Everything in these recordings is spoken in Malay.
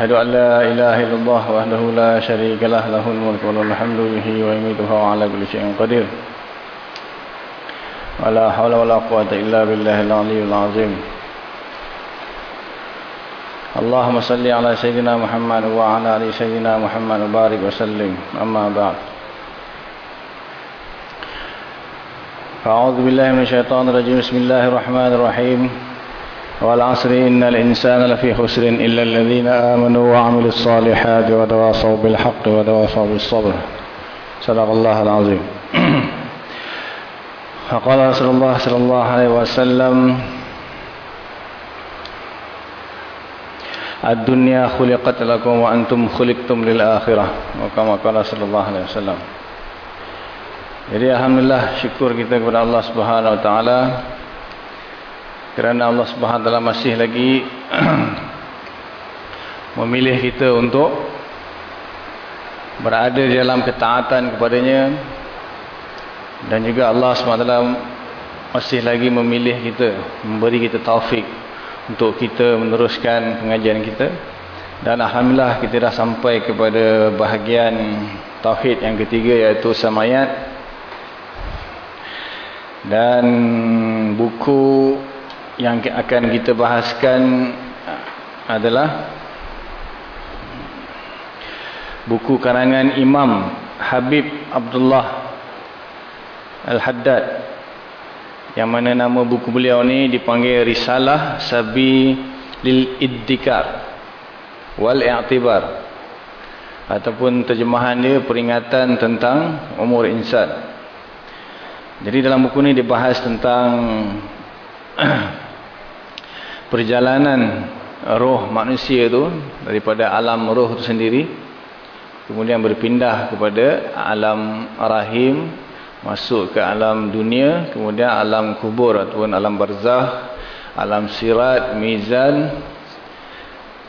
أشهد أن لا إله إلا الله وحده لا شريك له له الملك وله الحمد يحيي ويميت وهو على كل شيء قدير. ولا حول ولا قوة إلا بالله العلي العظيم. اللهم صل على سيدنا محمد وعلى آل سيدنا محمد وبارك وسلم. أما بعد. أعوذ بالله من الشيطان الرجيم. بسم الله الرحمن الرحيم. والعصر إن الإنسان لفي خسر إلا الذين آمنوا وعملوا الصالحات وتواصوا بالحق وتواصوا بالصبر. صدق الله العظيم. فقال رسول الله صلى الله عليه وسلم الدنيا خلقت لكم وأنتم خلقتم للآخرة. وكما قال صلى الله عليه وسلم. Jadi alhamdulillah syukur kita kepada Allah Subhanahu wa taala kerana Allah Subhanahu taala masih lagi memilih kita untuk berada dalam ketaatan kepadanya. Dan juga Allah Subhanahu taala masih lagi memilih kita memberi kita taufik untuk kita meneruskan pengajian kita. Dan alhamdulillah kita dah sampai kepada bahagian tauhid yang ketiga iaitu samayat. Dan buku yang akan kita bahaskan adalah buku karangan Imam Habib Abdullah Al-Haddad yang mana nama buku beliau ni dipanggil Risalah Sabi Lil Iddikar Wal I'tibar ataupun terjemahan dia peringatan tentang umur insan. Jadi dalam buku ni dibahas tentang perjalanan roh manusia tu daripada alam roh itu sendiri kemudian berpindah kepada alam rahim masuk ke alam dunia kemudian alam kubur ataupun alam barzah alam sirat mizan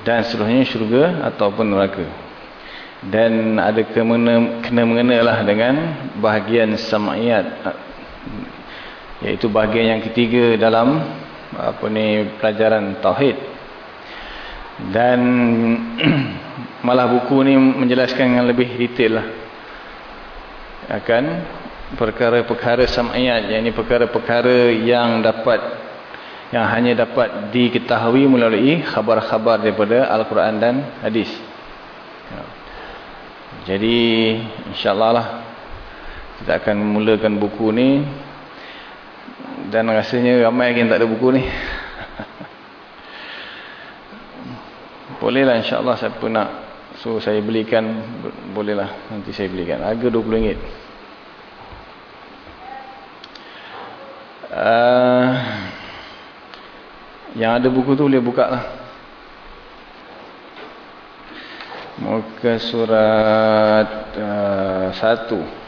dan seterusnya syurga ataupun neraka. Dan ada kena kena mengenalah dengan bahagian sam'iyat iaitu bahagian yang ketiga dalam apa ni pelajaran tauhid. Dan malah buku ni menjelaskan dengan lebih detail lah. Akan perkara-perkara sam'iyat yang ini perkara-perkara yang dapat yang hanya dapat diketahui melalui khabar-khabar daripada Al-Quran dan hadis. Jadi insyaAllah lah kita akan memulakan buku ni dan rasanya ramai yang tak ada buku ni. Bolehlah insyaAllah siapa nak so saya belikan bolehlah. Nanti saya belikan. Harga RM20. Uh, yang ada buku tu boleh buka lah. Muka surat uh, satu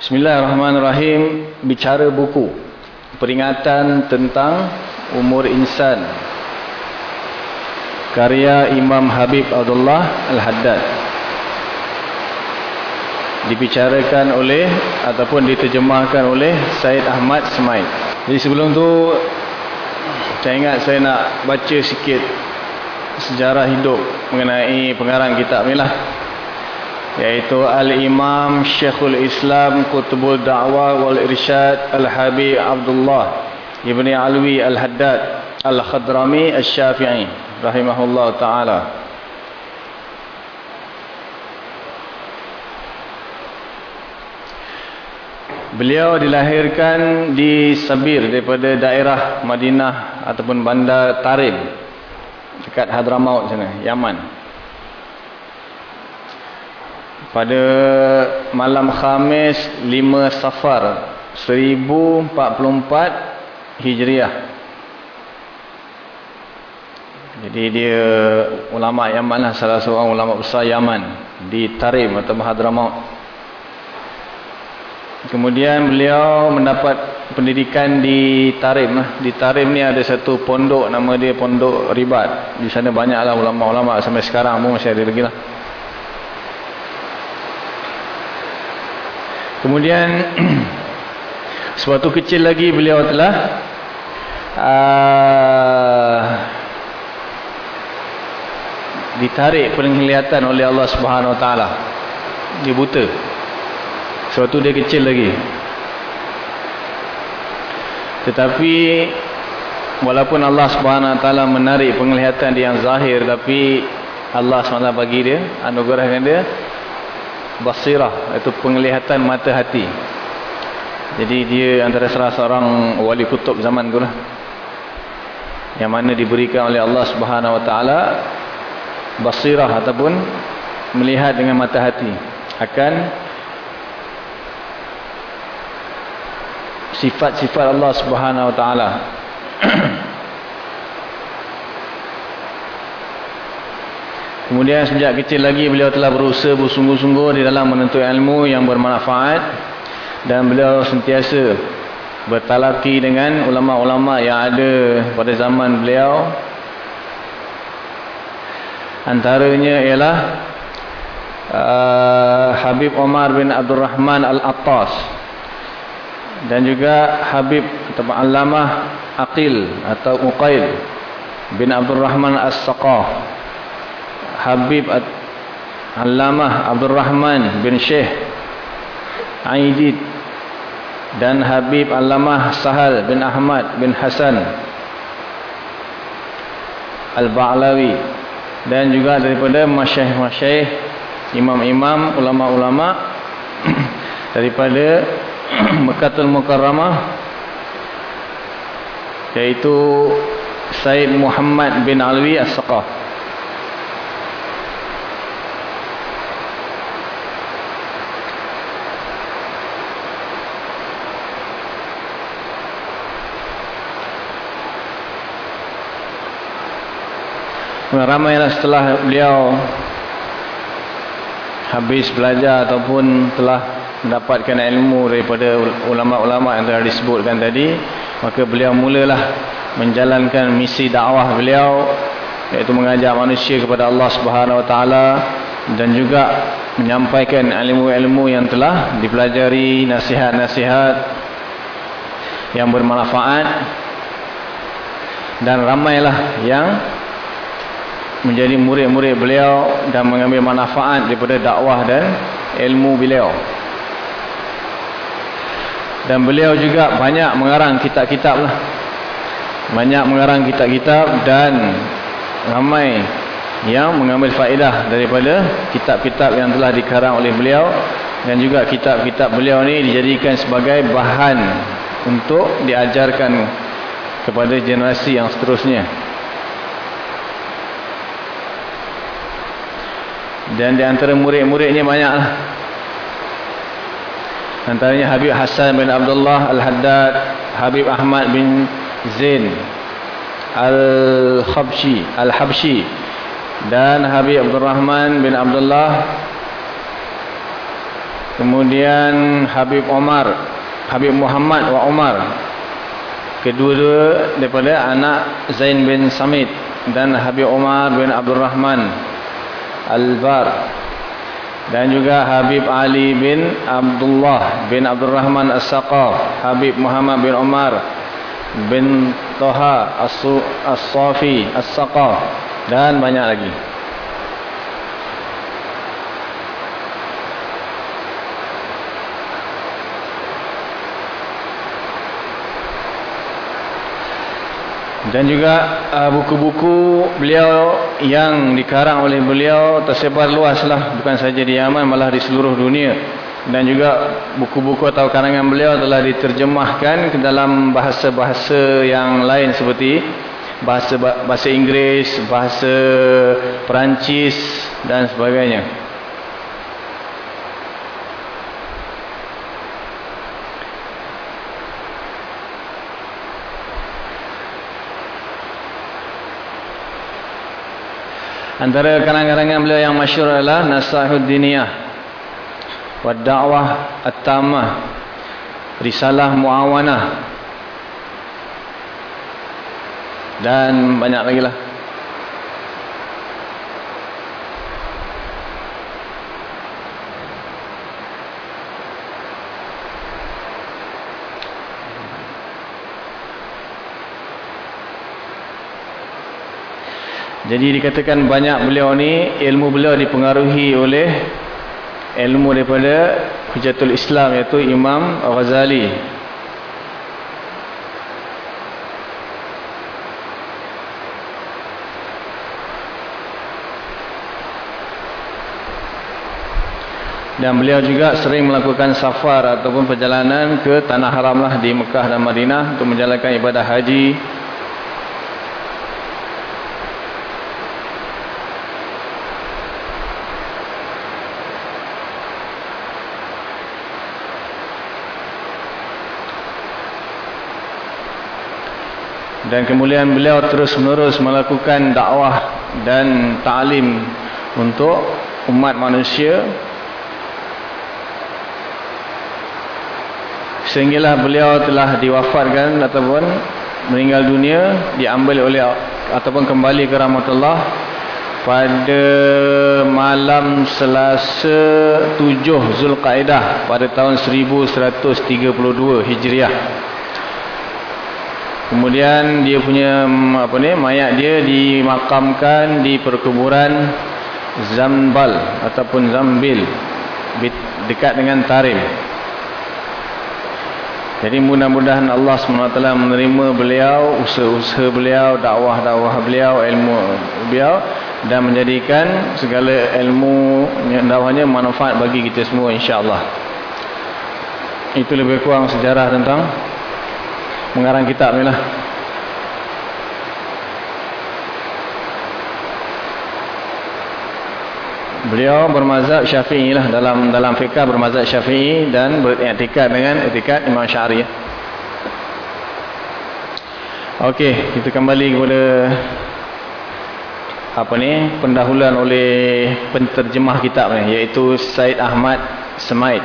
Bismillahirrahmanirrahim. Bicara buku. Peringatan tentang umur insan. Karya Imam Habib Abdullah Al-Haddad. Dibicarakan oleh ataupun diterjemahkan oleh Said Ahmad Semaid jadi sebelum tu saya ingat saya nak baca sikit sejarah hidup mengenai pengarang kitab ni lah yaitu Al-Imam Syekhul Islam Qutbul Da'wah wal Irsyad Al-Habib Abdullah Ibni Alwi Al-Haddad Al-Khadrami Al-Syafi'i rahimahullah ta'ala Beliau dilahirkan di Sabir daripada daerah Madinah ataupun bandar Tarim dekat Hadramaut sana, Yaman. Pada malam Khamis 5 Safar 1044 Hijriah. Jadi dia ulama Yaman lah, salah seorang ulama besar Yaman di Tarim atau Mahadramaut. Kemudian beliau mendapat pendidikan di Tarim lah. Di Tarim ni ada satu pondok nama dia Pondok Ribat. Di sana banyaklah ulama-ulama sampai sekarang pun masih ada lagi lah. Kemudian Suatu kecil lagi beliau telah uh, ditarik penglihatan oleh Allah Subhanahu Wa Taala. Dia buta. Suatu dia kecil lagi. Tetapi walaupun Allah Subhanahu Wa Taala menarik penglihatan dia yang zahir tapi Allah SWT bagi dia anugerahkan dia basirah itu penglihatan mata hati jadi dia antara salah seorang wali kutub zaman tu lah. Yang mana diberikan oleh Allah subhanahu wa ta'ala. Basirah ataupun melihat dengan mata hati. Akan sifat-sifat Allah subhanahu wa ta'ala. Kemudian sejak kecil lagi beliau telah berusaha bersungguh-sungguh di dalam menuntut ilmu yang bermanfaat dan beliau sentiasa bertalaki dengan ulama-ulama yang ada pada zaman beliau. Antaranya ialah uh, Habib Omar bin Abdul Rahman Al-Attas dan juga Habib atau Alamah Aqil atau Uqail bin Abdul Rahman As-Saqah Habib Alamah Abdul Rahman bin Syekh Aidid dan Habib Alamah Sahal bin Ahmad bin Hasan Al-Ba'lawi dan juga daripada masyayikh-masyayikh imam-imam ulama-ulama daripada Mekkatul Mukarramah iaitu Said Muhammad bin Alwi As-Saqaf ramailah setelah beliau habis belajar ataupun telah mendapatkan ilmu daripada ulama-ulama yang telah disebutkan tadi maka beliau mulalah menjalankan misi dakwah beliau iaitu mengajak manusia kepada Allah Subhanahu Wa Taala dan juga menyampaikan ilmu-ilmu yang telah dipelajari nasihat-nasihat yang bermanfaat dan ramailah yang menjadi murid-murid beliau dan mengambil manfaat daripada dakwah dan ilmu beliau. Dan beliau juga banyak mengarang kitab-kitab lah. Banyak mengarang kitab-kitab dan ramai yang mengambil faedah daripada kitab-kitab yang telah dikarang oleh beliau dan juga kitab-kitab beliau ni dijadikan sebagai bahan untuk diajarkan kepada generasi yang seterusnya. Dan di antara murid-muridnya banyaklah. Antaranya Habib Hassan bin Abdullah Al-Haddad, Habib Ahmad bin Zain Al-Khabshi, Al-Habshi dan Habib Abdul Rahman bin Abdullah. Kemudian Habib Omar, Habib Muhammad wa Omar. Kedua-dua daripada anak Zain bin Samit dan Habib Omar bin Abdul Rahman Al-Bar. Dan juga Habib Ali bin Abdullah bin Abdul Rahman As-Saqaf Habib Muhammad bin Umar bin Toha As-Safi As-Saqaf dan banyak lagi dan juga uh, buku-buku uh, beliau yang dikarang oleh beliau tersebar luaslah bukan saja di Yaman malah di seluruh dunia dan juga buku-buku atau karangan beliau telah diterjemahkan ke dalam bahasa-bahasa yang lain seperti bahasa bahasa Inggeris, bahasa Perancis dan sebagainya. Antara karangan-karangan beliau yang masyhur adalah Nasahud Diniyah wa Da'wah At-Tamah Risalah Muawanah dan banyak lagi lah. Jadi dikatakan banyak beliau ni ilmu beliau dipengaruhi oleh ilmu daripada Hujatul Islam iaitu Imam Ghazali. Dan beliau juga sering melakukan safar ataupun perjalanan ke tanah haram lah di Mekah dan Madinah untuk menjalankan ibadah haji dan kemudian beliau terus menerus melakukan dakwah dan ta'lim untuk umat manusia. Sehinggalah beliau telah diwafatkan ataupun meninggal dunia diambil oleh ataupun kembali ke rahmatullah pada malam selasa 7 Zulqaidah pada tahun 1132 Hijriah Kemudian dia punya apa ni mayat dia dimakamkan di perkuburan Zambal ataupun Zambil dekat dengan Tarim. Jadi mudah-mudahan Allah SWT menerima beliau, usaha-usaha beliau, dakwah-dakwah beliau, ilmu beliau dan menjadikan segala ilmu dakwahnya manfaat bagi kita semua insya-Allah. Itu lebih kurang sejarah tentang mengarang kitab ni lah. Beliau bermazhab syafi'i lah dalam dalam fiqah bermazhab syafi'i dan beriktikad dengan iktikad Imam Syari. Okey, kita kembali kepada apa ni pendahuluan oleh penterjemah kitab ni iaitu Said Ahmad Semaid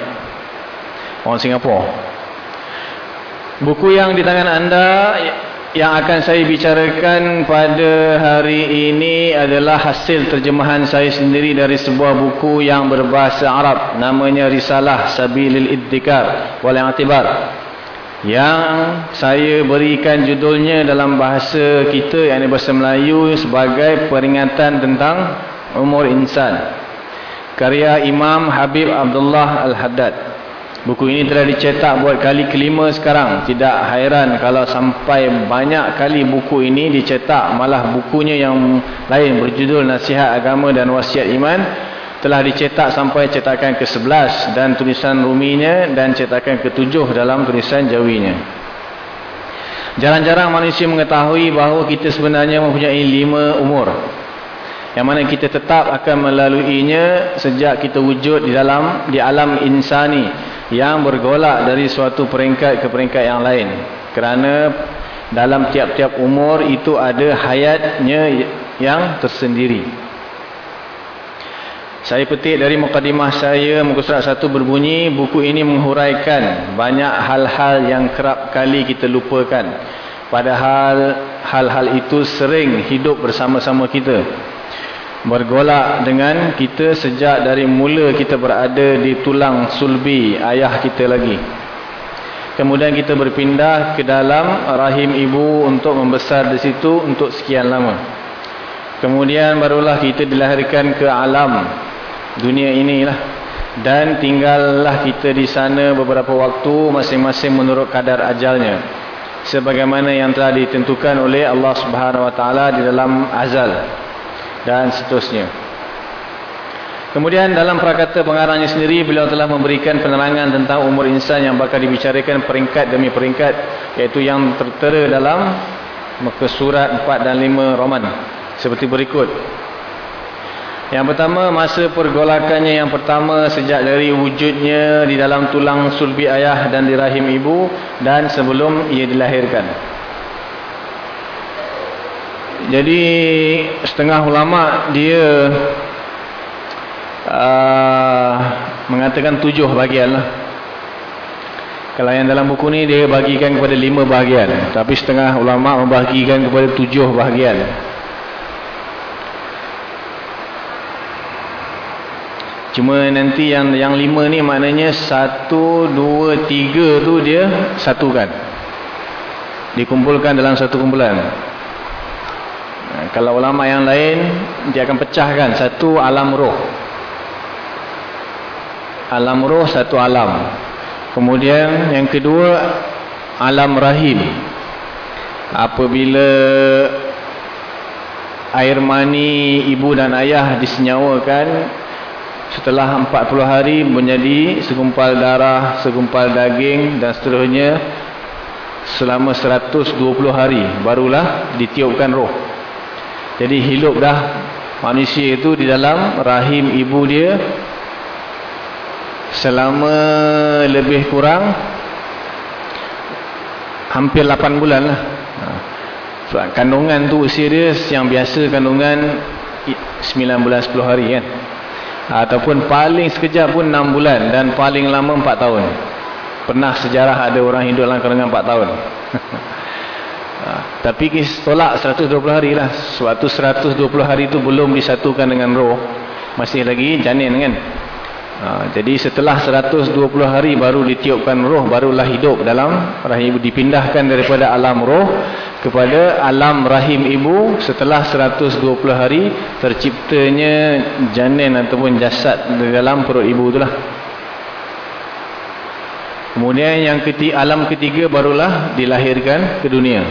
orang Singapura Buku yang di tangan anda yang akan saya bicarakan pada hari ini adalah hasil terjemahan saya sendiri dari sebuah buku yang berbahasa Arab. Namanya Risalah Sabilil Iddikar wal I'tibar. Yang saya berikan judulnya dalam bahasa kita yang bahasa Melayu sebagai peringatan tentang umur insan. Karya Imam Habib Abdullah Al-Haddad Buku ini telah dicetak buat kali kelima sekarang. Tidak hairan kalau sampai banyak kali buku ini dicetak. Malah bukunya yang lain berjudul Nasihat Agama dan Wasiat Iman. Telah dicetak sampai cetakan ke-11 dan tulisan ruminya dan cetakan ke-7 dalam tulisan jawinya. Jarang-jarang manusia mengetahui bahawa kita sebenarnya mempunyai lima umur. Yang mana kita tetap akan melaluinya sejak kita wujud di dalam di alam insani yang bergolak dari suatu peringkat ke peringkat yang lain. Kerana dalam tiap-tiap umur itu ada hayatnya yang tersendiri. Saya petik dari mukadimah saya muka surat satu berbunyi buku ini menghuraikan banyak hal-hal yang kerap kali kita lupakan. Padahal hal-hal itu sering hidup bersama-sama kita bergolak dengan kita sejak dari mula kita berada di tulang sulbi ayah kita lagi. Kemudian kita berpindah ke dalam rahim ibu untuk membesar di situ untuk sekian lama. Kemudian barulah kita dilahirkan ke alam dunia inilah dan tinggallah kita di sana beberapa waktu masing-masing menurut kadar ajalnya. Sebagaimana yang telah ditentukan oleh Allah Subhanahu Wa Taala di dalam azal dan seterusnya. Kemudian dalam prakata pengarangnya sendiri beliau telah memberikan penerangan tentang umur insan yang bakal dibicarakan peringkat demi peringkat iaitu yang tertera dalam muka surat 4 dan 5 Roman seperti berikut. Yang pertama masa pergolakannya yang pertama sejak dari wujudnya di dalam tulang sulbi ayah dan di rahim ibu dan sebelum ia dilahirkan. Jadi setengah ulama dia uh, mengatakan tujuh bahagian lah. Kalau yang dalam buku ni dia bagikan kepada lima bahagian. Tapi setengah ulama membahagikan kepada tujuh bahagian. Cuma nanti yang yang lima ni maknanya satu, dua, tiga tu dia satukan. Dikumpulkan dalam satu kumpulan. Kalau ulama yang lain dia akan pecahkan satu alam roh. Alam roh satu alam. Kemudian yang kedua alam rahim. Apabila air mani ibu dan ayah disenyawakan setelah 40 hari menjadi segumpal darah, segumpal daging dan seterusnya selama 120 hari barulah ditiupkan roh. Jadi hidup dah manusia itu di dalam rahim ibu dia selama lebih kurang hampir 8 bulan lah. Ha. Kandungan tu usia dia yang biasa kandungan 9 bulan 10 hari kan. Ataupun paling sekejap pun 6 bulan dan paling lama 4 tahun. Pernah sejarah ada orang hidup dalam kandungan 4 tahun. Ha, tapi tolak 120 hari lah. Suatu 120 hari itu belum disatukan dengan roh. Masih lagi janin kan. Ha, jadi setelah 120 hari baru ditiupkan roh. Barulah hidup dalam rahim ibu. Dipindahkan daripada alam roh kepada alam rahim ibu. Setelah 120 hari terciptanya janin ataupun jasad dalam perut ibu itulah. Kemudian yang ketiga, alam ketiga barulah dilahirkan ke dunia.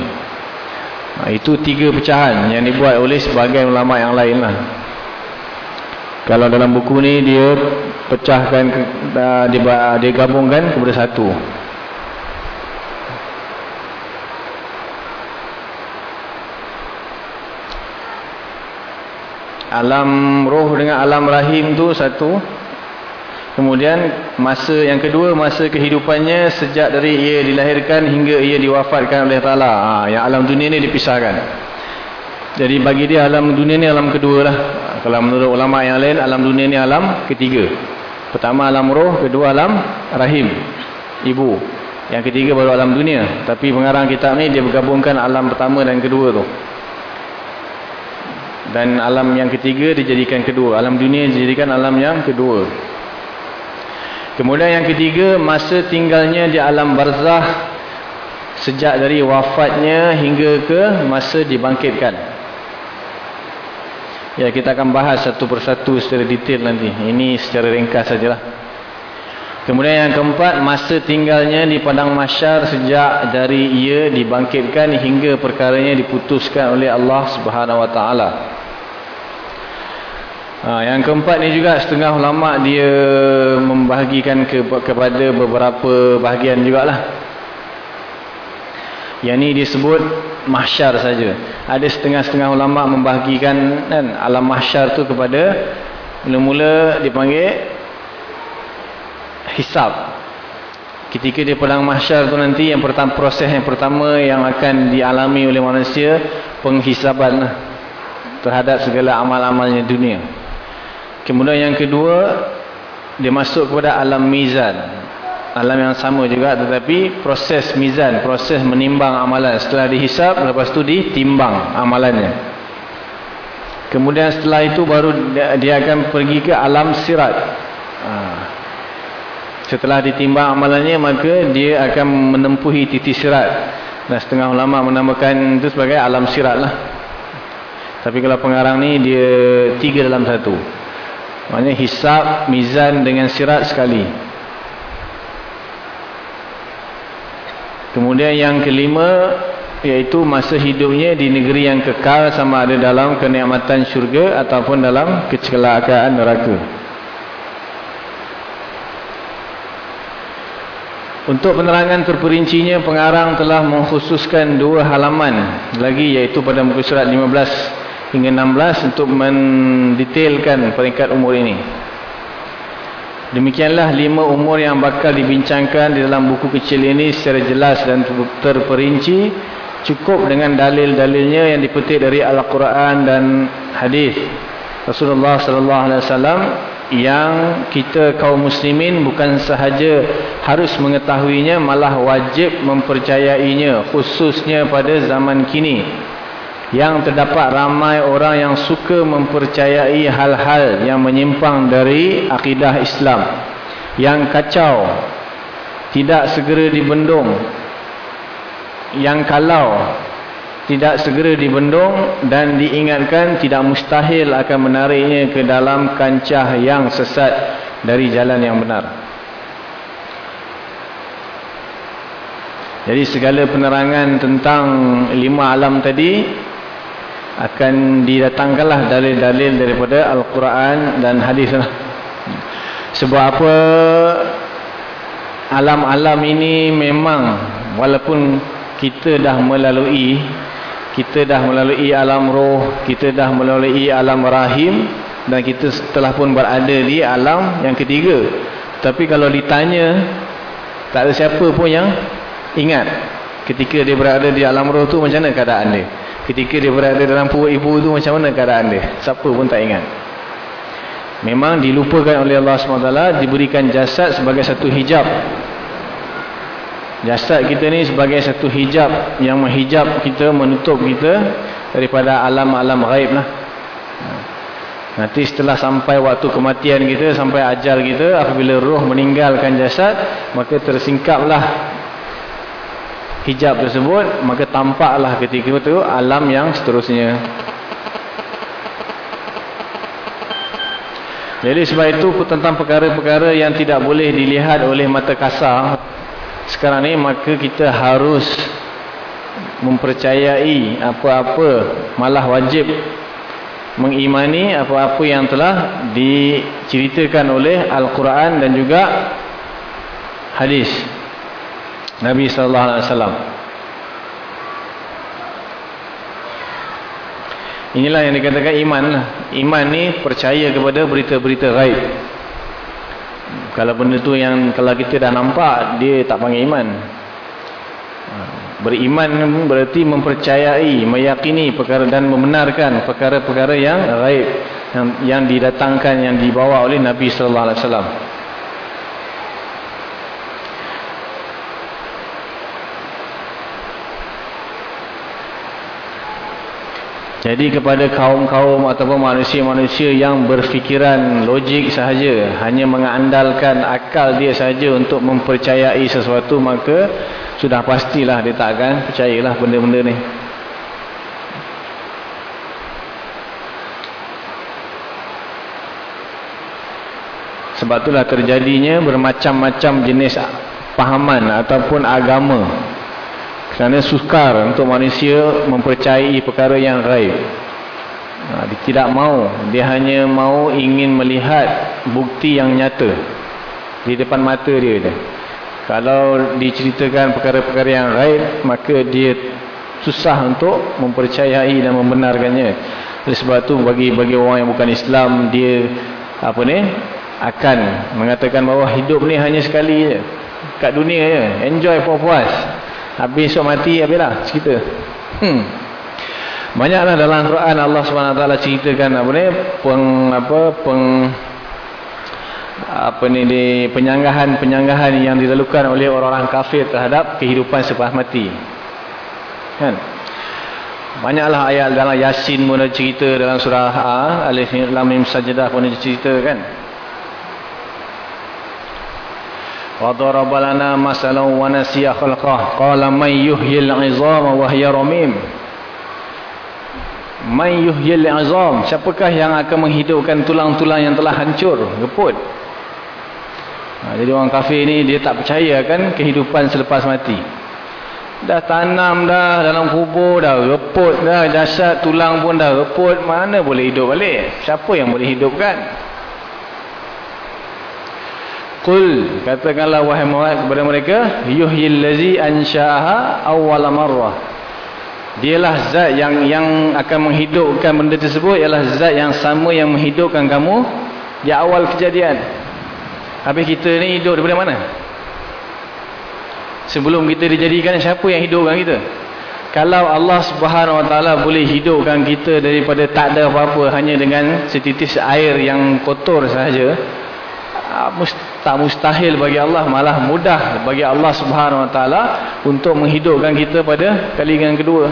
Ha, itu tiga pecahan yang dibuat oleh sebagai ulama yang lain lah. Kalau dalam buku ni dia pecahkan, dia, dia gabungkan kepada satu. Alam roh dengan alam rahim tu satu. Kemudian masa yang kedua masa kehidupannya sejak dari ia dilahirkan hingga ia diwafatkan oleh Taala. Ha, yang alam dunia ni dipisahkan. Jadi bagi dia alam dunia ni alam kedua lah. Kalau menurut ulama yang lain alam dunia ni alam ketiga. Pertama alam roh, kedua alam rahim. Ibu. Yang ketiga baru alam dunia. Tapi pengarang kitab ni dia bergabungkan alam pertama dan kedua tu. Dan alam yang ketiga dijadikan kedua. Alam dunia dijadikan alam yang kedua. Kemudian yang ketiga, masa tinggalnya di alam barzah sejak dari wafatnya hingga ke masa dibangkitkan. Ya, kita akan bahas satu persatu secara detail nanti. Ini secara ringkas sajalah. Kemudian yang keempat, masa tinggalnya di padang masyar sejak dari ia dibangkitkan hingga perkaranya diputuskan oleh Allah Subhanahu Wa Taala. Ha, yang keempat ni juga setengah ulama dia membahagikan ke, kepada beberapa bahagian jugalah. Yang ni disebut mahsyar saja. Ada setengah-setengah ulama membahagikan kan, alam mahsyar tu kepada mula-mula dipanggil hisab. Ketika dia perang mahsyar tu nanti yang pertama proses yang pertama yang akan dialami oleh manusia penghisaban lah terhadap segala amal-amalnya dunia. Kemudian yang kedua dia masuk kepada alam mizan. Alam yang sama juga tetapi proses mizan, proses menimbang amalan setelah dihisap lepas tu ditimbang amalannya. Kemudian setelah itu baru dia akan pergi ke alam sirat. Ha. Setelah ditimbang amalannya maka dia akan menempuhi titik sirat. Dan setengah ulama menamakan itu sebagai alam sirat lah. Tapi kalau pengarang ni dia tiga dalam satu. Maksudnya hisab, mizan dengan sirat sekali. Kemudian yang kelima, iaitu masa hidupnya di negeri yang kekal sama ada dalam kenikmatan syurga ataupun dalam kecelakaan neraka. Untuk penerangan terperincinya, pengarang telah mengkhususkan dua halaman lagi iaitu pada muka surat 15 hingga 16 untuk mendetailkan peringkat umur ini. Demikianlah lima umur yang bakal dibincangkan di dalam buku kecil ini secara jelas dan terperinci cukup dengan dalil-dalilnya yang dipetik dari Al-Quran dan hadis Rasulullah sallallahu alaihi wasallam yang kita kaum muslimin bukan sahaja harus mengetahuinya malah wajib mempercayainya khususnya pada zaman kini yang terdapat ramai orang yang suka mempercayai hal-hal yang menyimpang dari akidah Islam yang kacau tidak segera dibendung yang kalau tidak segera dibendung dan diingatkan tidak mustahil akan menariknya ke dalam kancah yang sesat dari jalan yang benar. Jadi segala penerangan tentang lima alam tadi akan didatangkanlah dalil-dalil daripada Al-Quran dan hadis. Sebab apa alam-alam ini memang walaupun kita dah melalui kita dah melalui alam roh, kita dah melalui alam rahim dan kita telah pun berada di alam yang ketiga. Tapi kalau ditanya, tak ada siapa pun yang ingat ketika dia berada di alam roh tu macam mana keadaan dia. Ketika dia berada dalam perut ibu tu macam mana keadaan dia. Siapa pun tak ingat. Memang dilupakan oleh Allah SWT, diberikan jasad sebagai satu hijab Jasad kita ni sebagai satu hijab yang menghijab kita, menutup kita daripada alam-alam gaib lah. Nanti setelah sampai waktu kematian kita, sampai ajal kita, apabila roh meninggalkan jasad, maka tersingkaplah hijab tersebut, maka tampaklah ketika itu alam yang seterusnya. Jadi sebab itu tentang perkara-perkara yang tidak boleh dilihat oleh mata kasar, sekarang ni maka kita harus mempercayai apa-apa malah wajib mengimani apa-apa yang telah diceritakan oleh Al-Quran dan juga hadis Nabi sallallahu alaihi wasallam. Inilah yang dikatakan iman. Iman ni percaya kepada berita-berita gaib. Kalau benda tu yang kalau kita dah nampak, dia tak panggil iman. Beriman berarti mempercayai, meyakini perkara dan membenarkan perkara-perkara yang gaib yang, yang didatangkan yang dibawa oleh Nabi sallallahu alaihi wasallam. Jadi kepada kaum-kaum ataupun manusia-manusia yang berfikiran logik sahaja, hanya mengandalkan akal dia sahaja untuk mempercayai sesuatu, maka sudah pastilah dia tak akan percayalah benda-benda ni. Sebab itulah terjadinya bermacam-macam jenis pahaman ataupun agama kerana sukar untuk manusia mempercayai perkara yang gaib. Ha, dia tidak mau. Dia hanya mau ingin melihat bukti yang nyata. Di depan mata dia. dia. Kalau diceritakan perkara-perkara yang gaib, maka dia susah untuk mempercayai dan membenarkannya. Oleh sebab itu bagi bagi orang yang bukan Islam, dia apa ni akan mengatakan bahawa hidup ni hanya sekali je. Kat dunia je. Enjoy puas-puas. Habis esok mati habislah cerita. Hmm. Banyaklah dalam Quran Allah SWT ceritakan apa ni peng apa peng apa ni di penyanggahan-penyanggahan yang dilakukan oleh orang-orang kafir terhadap kehidupan selepas mati. Kan? Banyaklah ayat dalam Yasin pun ada cerita dalam surah Alif Lam Mim Sajdah pun ada cerita kan. وضرب لنا مثلا ونسي خلقه قال من يحيي العظام وهي رميم من يحيي العظام siapakah yang akan menghidupkan tulang-tulang yang telah hancur geput ha, jadi orang kafir ni dia tak percaya kan kehidupan selepas mati dah tanam dah dalam kubur dah geput dah jasad tulang pun dah geput mana boleh hidup balik siapa yang boleh hidupkan Qul katakanlah wahai Muhammad kepada mereka yuhyil ladzi ansha'aha awwala marrah. Dialah zat yang yang akan menghidupkan benda tersebut ialah zat yang sama yang menghidupkan kamu di awal kejadian. Habis kita ni hidup daripada mana? Sebelum kita dijadikan siapa yang hidupkan kita? kalau Allah Subhanahu Wa Taala boleh hidupkan kita daripada tak ada apa-apa hanya dengan setitis air yang kotor sahaja ah, tak mustahil bagi Allah malah mudah bagi Allah Subhanahu Wa Taala untuk menghidupkan kita pada kali yang kedua.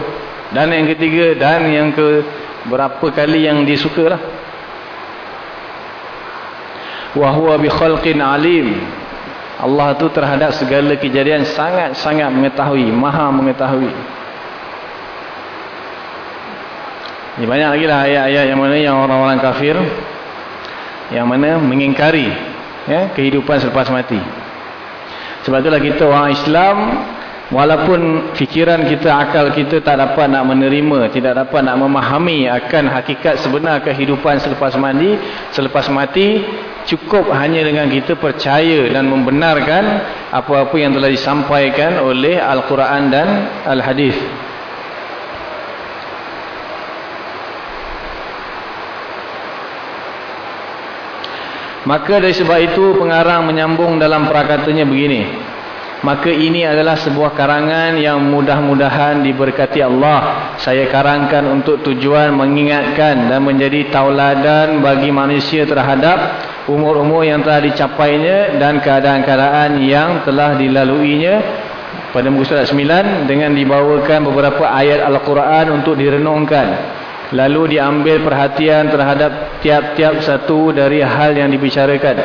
Dan yang ketiga dan yang ke berapa kali yang disukalah. Wa huwa bi khalqin alim. Allah tu terhadap segala kejadian sangat-sangat mengetahui maha mengetahui. Ini banyak lagi lah ayat-ayat yang mana yang orang-orang kafir yang mana mengingkari ya, kehidupan selepas mati. Sebab itulah kita orang Islam walaupun fikiran kita, akal kita tak dapat nak menerima, tidak dapat nak memahami akan hakikat sebenar kehidupan selepas mati, selepas mati cukup hanya dengan kita percaya dan membenarkan apa-apa yang telah disampaikan oleh Al-Quran dan Al-Hadis. Maka dari sebab itu pengarang menyambung dalam perakatanya begini. Maka ini adalah sebuah karangan yang mudah-mudahan diberkati Allah. Saya karangkan untuk tujuan mengingatkan dan menjadi tauladan bagi manusia terhadap umur-umur yang telah dicapainya dan keadaan-keadaan yang telah dilaluinya pada muka surat 9 dengan dibawakan beberapa ayat Al-Quran untuk direnungkan. Lalu diambil perhatian terhadap tiap-tiap satu dari hal yang dibicarakan.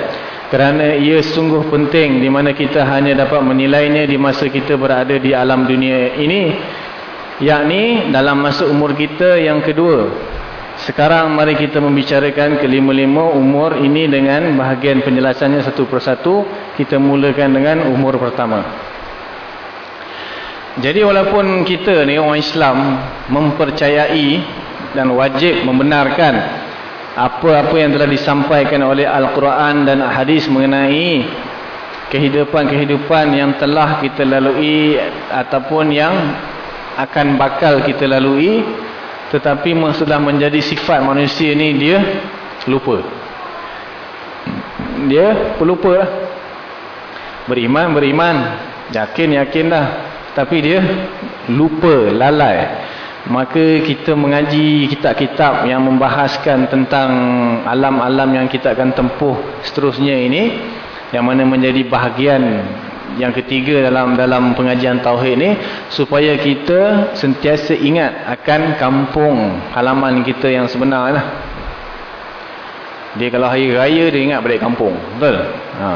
Kerana ia sungguh penting di mana kita hanya dapat menilainya di masa kita berada di alam dunia ini. Yakni dalam masa umur kita yang kedua. Sekarang mari kita membicarakan kelima-lima umur ini dengan bahagian penjelasannya satu persatu. Kita mulakan dengan umur pertama. Jadi walaupun kita ni orang Islam mempercayai dan wajib membenarkan apa-apa yang telah disampaikan oleh Al-Quran dan Hadis mengenai kehidupan-kehidupan yang telah kita lalui ataupun yang akan bakal kita lalui tetapi sudah menjadi sifat manusia ni dia lupa. Dia pelupa lah. beriman beriman. Yakin yakin dah tapi dia lupa lalai maka kita mengaji kitab-kitab yang membahaskan tentang alam-alam yang kita akan tempuh seterusnya ini yang mana menjadi bahagian yang ketiga dalam dalam pengajian tauhid ini supaya kita sentiasa ingat akan kampung halaman kita yang sebenar lah. dia kalau hari raya dia ingat balik kampung betul? Ha.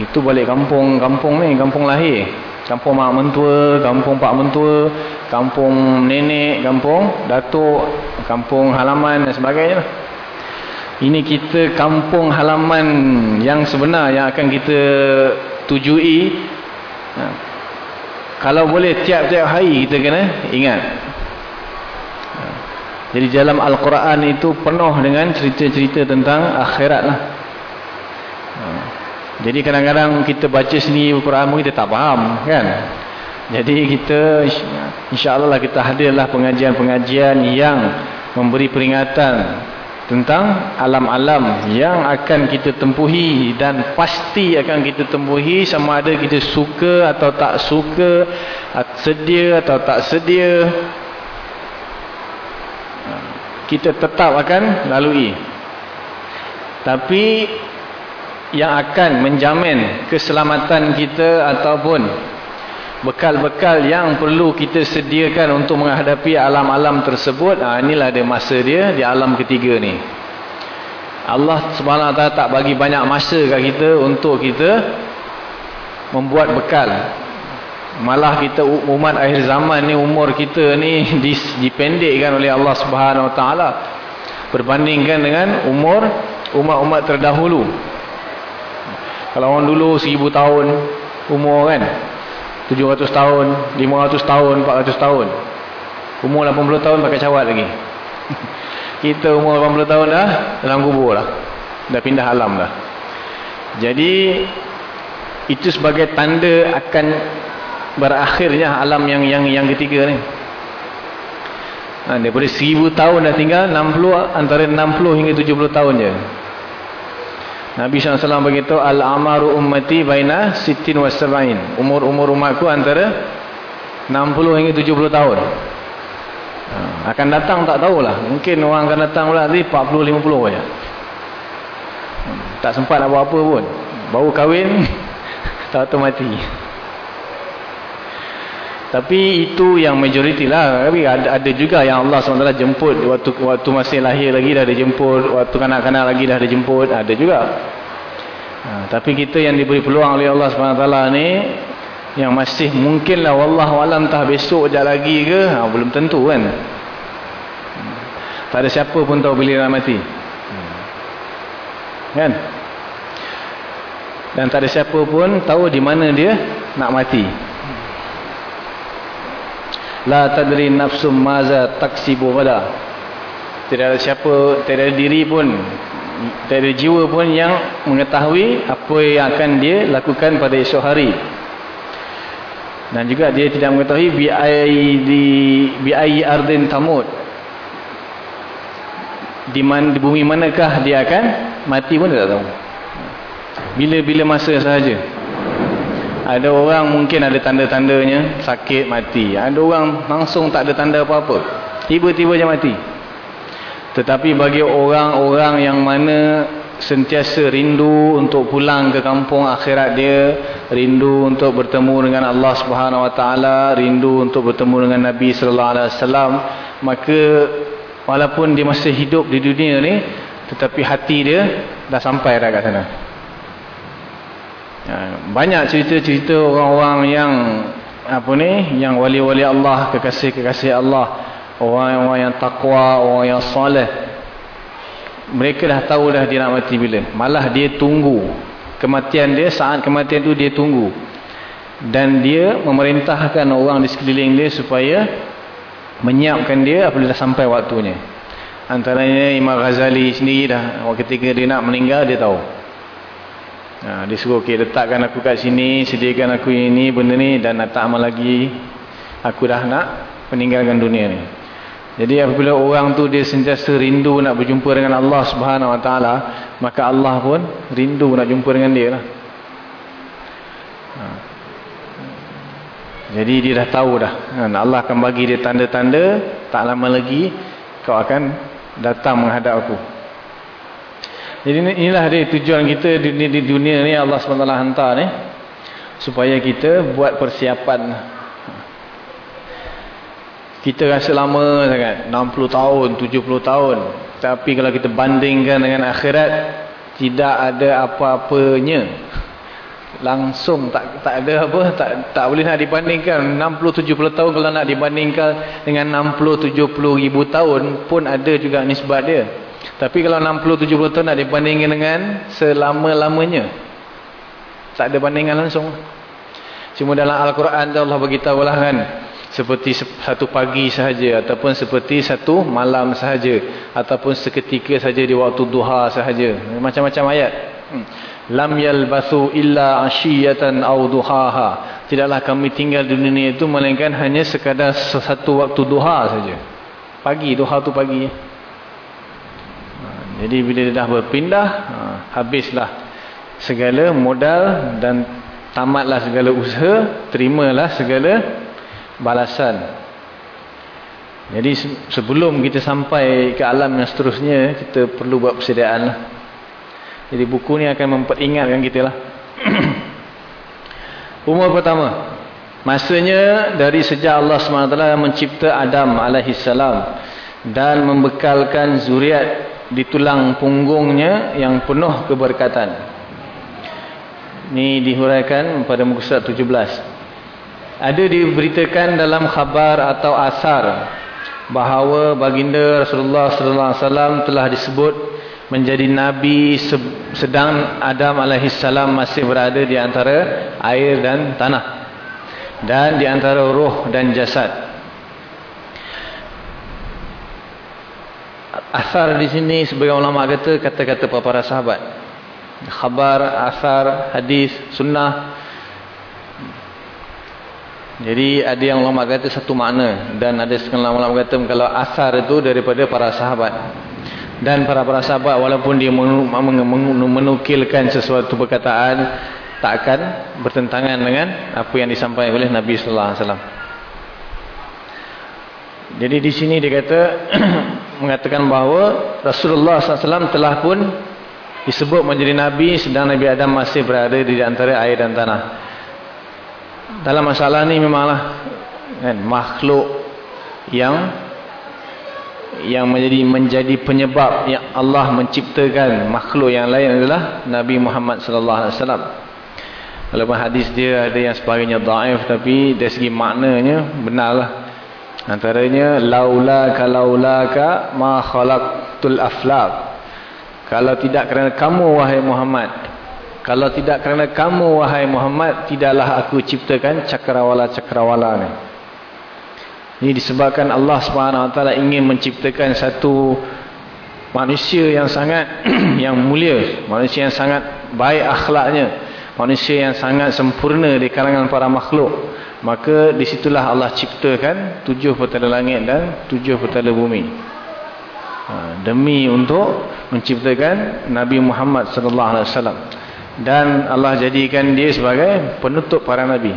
itu balik kampung kampung ni kampung lahir kampung mak mentua kampung pak mentua kampung nenek, kampung datuk, kampung halaman dan sebagainya. Ini kita kampung halaman yang sebenar yang akan kita tujui. Ha. Kalau boleh tiap-tiap hari kita kena ingat. Ha. Jadi dalam Al-Quran itu penuh dengan cerita-cerita tentang akhirat lah. Jadi kadang-kadang kita baca sini Al-Quran mungkin kita tak faham kan. Jadi kita insya-Allah lah kita hadirlah pengajian-pengajian yang memberi peringatan tentang alam-alam yang akan kita tempuhi dan pasti akan kita tempuhi sama ada kita suka atau tak suka, sedia atau tak sedia. Kita tetap akan lalui. Tapi yang akan menjamin keselamatan kita ataupun bekal-bekal yang perlu kita sediakan untuk menghadapi alam-alam tersebut. Ha, inilah dia masa dia di alam ketiga ni. Allah SWT tak bagi banyak masa kat kita untuk kita membuat bekal. Malah kita umat akhir zaman ni umur kita ni dipendekkan oleh Allah SWT berbandingkan dengan umur umat-umat terdahulu kalau orang dulu seribu tahun umur kan 700 tahun, 500 tahun, 400 tahun. Umur 80 tahun pakai cawat lagi. Kita umur 80 tahun dah dalam kubur lah. Dah pindah alam dah. Jadi itu sebagai tanda akan berakhirnya alam yang yang yang ketiga ni. Ha, daripada 1000 tahun dah tinggal 60 antara 60 hingga 70 tahun je. Nabi SAW beritahu Al-amaru ummati baina sitin wa sab'in Umur-umur umatku antara 60 hingga 70 tahun. Ha, akan datang tak tahulah. Mungkin orang akan datang pula nanti 40-50 saja. Hmm, tak sempat nak buat apa pun. Baru kahwin, tak tahu mati. Tapi itu yang majoriti lah. Tapi ada, ada juga yang Allah SWT jemput waktu waktu masih lahir lagi dah ada jemput. Waktu kanak-kanak lagi dah ada jemput. Ada juga. Ha, tapi kita yang diberi peluang oleh Allah SWT ni yang masih mungkin lah Wallahualam tak besok sekejap lagi ke ha, belum tentu kan tak ada siapa pun tahu bila nak mati hmm. kan dan tak ada siapa pun tahu di mana dia nak mati la tadri nafsum maza taksibu ghada tidak ada siapa tidak ada diri pun tidak ada jiwa pun yang mengetahui apa yang akan dia lakukan pada esok hari. Dan juga dia tidak mengetahui bi'ai ardin tamut. Di mana di bumi manakah dia akan mati pun dia tak tahu. Bila-bila masa sahaja ada orang mungkin ada tanda-tandanya sakit mati. Ada orang langsung tak ada tanda apa-apa. Tiba-tiba je mati. Tetapi bagi orang-orang yang mana sentiasa rindu untuk pulang ke kampung akhirat dia, rindu untuk bertemu dengan Allah Subhanahu Wa Taala, rindu untuk bertemu dengan Nabi Sallallahu Alaihi Wasallam, maka walaupun dia masih hidup di dunia ni, tetapi hati dia dah sampai dah kat sana. Ya, banyak cerita-cerita orang-orang yang apa ni, yang wali-wali Allah, kekasih-kekasih Allah, orang-orang yang takwa, orang yang soleh. Mereka dah tahu dah dia nak mati bila. Malah dia tunggu. Kematian dia saat kematian tu dia tunggu. Dan dia memerintahkan orang di sekeliling dia supaya menyiapkan dia apabila dah sampai waktunya. Antaranya Imam Ghazali sendiri dah ketika dia nak meninggal dia tahu ha, dia suruh okay, letakkan aku kat sini sediakan aku ini benda ni dan tak amal lagi aku dah nak meninggalkan dunia ni jadi apabila orang tu dia sentiasa rindu nak berjumpa dengan Allah Subhanahu Wa Taala, maka Allah pun rindu nak jumpa dengan dia lah. Ha. Jadi dia dah tahu dah. Kan? Allah akan bagi dia tanda-tanda, tak lama lagi kau akan datang menghadap aku. Jadi inilah dia tujuan kita di, di dunia ni Allah SWT hantar ni. Supaya kita buat persiapan. Kita rasa lama sangat 60 tahun 70 tahun. Tapi kalau kita bandingkan dengan akhirat tidak ada apa-apanya. Langsung tak tak ada apa tak tak boleh nak dibandingkan. 60 70 tahun kalau nak dibandingkan dengan 60 70 ribu tahun pun ada juga nisbat dia tapi kalau 60 70 tahun nak dibandingkan dengan selama-lamanya. Tak ada bandingan langsung. Cuma dalam al-Quran Allah beritahu lah kan seperti satu pagi sahaja ataupun seperti satu malam sahaja ataupun seketika saja di waktu duha sahaja. Macam-macam ayat. Hmm. lam yalbathu illa ashiyatan aw duhaha. Tidaklah kami tinggal di dunia itu melainkan hanya sekadar satu waktu duha saja. Pagi duha tu pagi jadi bila dia dah berpindah ha, habislah segala modal dan tamatlah segala usaha terimalah segala balasan. Jadi sebelum kita sampai ke alam yang seterusnya, kita perlu buat persediaan lah. Jadi buku ni akan memperingatkan kita lah. Umur pertama. Masanya dari sejak Allah SWT mencipta Adam AS dan membekalkan zuriat di tulang punggungnya yang penuh keberkatan. Ini dihuraikan pada muka surat 17 ada diberitakan dalam khabar atau asar bahawa baginda Rasulullah sallallahu alaihi wasallam telah disebut menjadi nabi sedang Adam alaihi salam masih berada di antara air dan tanah dan di antara roh dan jasad. Asar di sini sebagai ulama kata kata-kata para sahabat. Khabar, asar, hadis, sunnah jadi ada yang ulama kata satu makna dan ada setengah ulama kata kalau asar itu daripada para sahabat. Dan para para sahabat walaupun dia menukilkan sesuatu perkataan tak akan bertentangan dengan apa yang disampaikan oleh Nabi sallallahu alaihi wasallam. Jadi di sini dia kata mengatakan bahawa Rasulullah SAW telah pun disebut menjadi Nabi sedang Nabi Adam masih berada di antara air dan tanah. Dalam masalah ni memanglah kan, makhluk yang yang menjadi menjadi penyebab yang Allah menciptakan makhluk yang lain adalah Nabi Muhammad sallallahu alaihi wasallam. Walaupun hadis dia ada yang sebagainya dhaif tapi dari segi maknanya benarlah. Antaranya laula kalaulaka ma khalaqtul aflaq. Kalau tidak kerana kamu wahai Muhammad. Kalau tidak kerana kamu wahai Muhammad tidaklah aku ciptakan cakrawala-cakrawala ni. Ini disebabkan Allah SWT ingin menciptakan satu manusia yang sangat yang mulia. Manusia yang sangat baik akhlaknya. Manusia yang sangat sempurna di kalangan para makhluk. Maka disitulah Allah ciptakan tujuh petala langit dan tujuh petala bumi. Ha, demi untuk menciptakan Nabi Muhammad SAW. Dan Allah jadikan dia sebagai penutup para Nabi.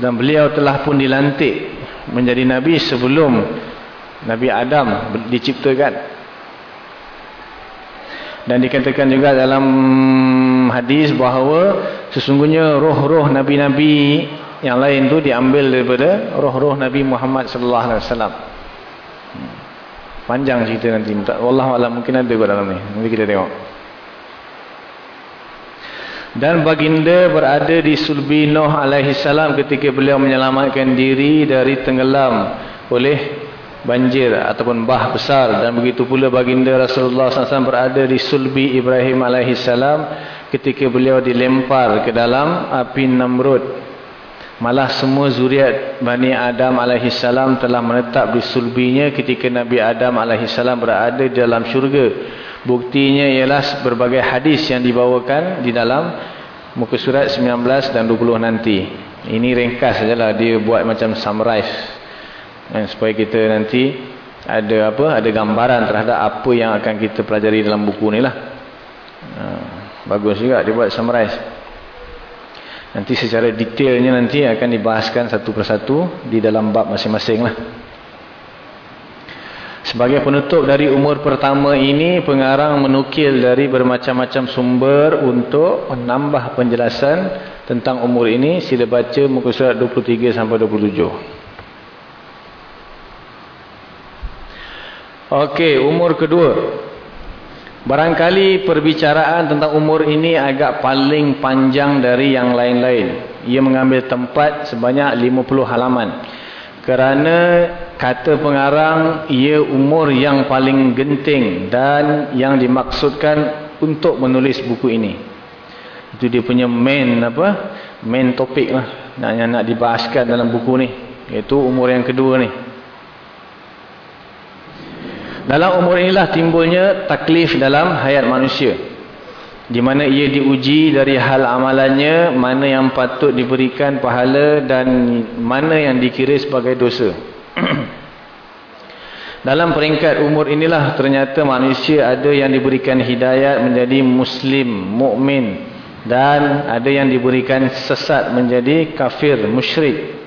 Dan beliau telah pun dilantik menjadi Nabi sebelum Nabi Adam diciptakan. Dan dikatakan juga dalam hadis bahawa sesungguhnya roh-roh Nabi-Nabi yang lain tu diambil daripada roh-roh Nabi Muhammad sallallahu alaihi wasallam. Hmm. Panjang cerita nanti. Wallahualam mungkin ada kat dalam ni. Nanti kita tengok. Dan baginda berada di sulbi Nuh alaihi salam ketika beliau menyelamatkan diri dari tenggelam oleh banjir ataupun bah besar dan begitu pula baginda Rasulullah SAW berada di sulbi Ibrahim alaihi salam ketika beliau dilempar ke dalam api Namrud. Malah semua zuriat Bani Adam alaihi salam telah menetap di sulbinya ketika Nabi Adam alaihi salam berada dalam syurga. Buktinya ialah berbagai hadis yang dibawakan di dalam muka surat 19 dan 20 nanti. Ini ringkas sajalah dia buat macam summarize. Dan supaya kita nanti ada apa? Ada gambaran terhadap apa yang akan kita pelajari dalam buku ni lah. Ha, bagus juga dia buat summarize. Nanti secara detailnya nanti akan dibahaskan satu persatu di dalam bab masing-masing lah. Sebagai penutup dari umur pertama ini, pengarang menukil dari bermacam-macam sumber untuk menambah penjelasan tentang umur ini. Sila baca muka surat 23 sampai 27. Okey, umur kedua. Barangkali perbicaraan tentang umur ini agak paling panjang dari yang lain-lain. Ia mengambil tempat sebanyak 50 halaman. Kerana kata pengarang ia umur yang paling genting dan yang dimaksudkan untuk menulis buku ini itu dia punya main apa main topik lah yang nak dibahaskan dalam buku ni iaitu umur yang kedua ni dalam umur inilah timbulnya taklif dalam hayat manusia di mana ia diuji dari hal amalannya mana yang patut diberikan pahala dan mana yang dikira sebagai dosa Dalam peringkat umur inilah ternyata manusia ada yang diberikan hidayat menjadi muslim, mukmin dan ada yang diberikan sesat menjadi kafir, musyrik.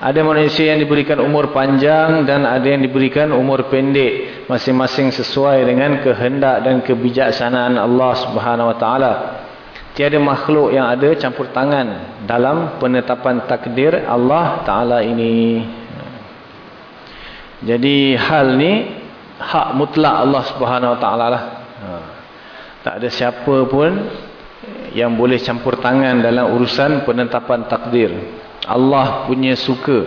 Ada manusia yang diberikan umur panjang dan ada yang diberikan umur pendek, masing-masing sesuai dengan kehendak dan kebijaksanaan Allah Subhanahu wa taala. Tiada makhluk yang ada campur tangan dalam penetapan takdir Allah taala ini. Jadi hal ni hak mutlak Allah Subhanahu Wa Taala lah. Ha. Tak ada siapa pun yang boleh campur tangan dalam urusan penetapan takdir. Allah punya suka.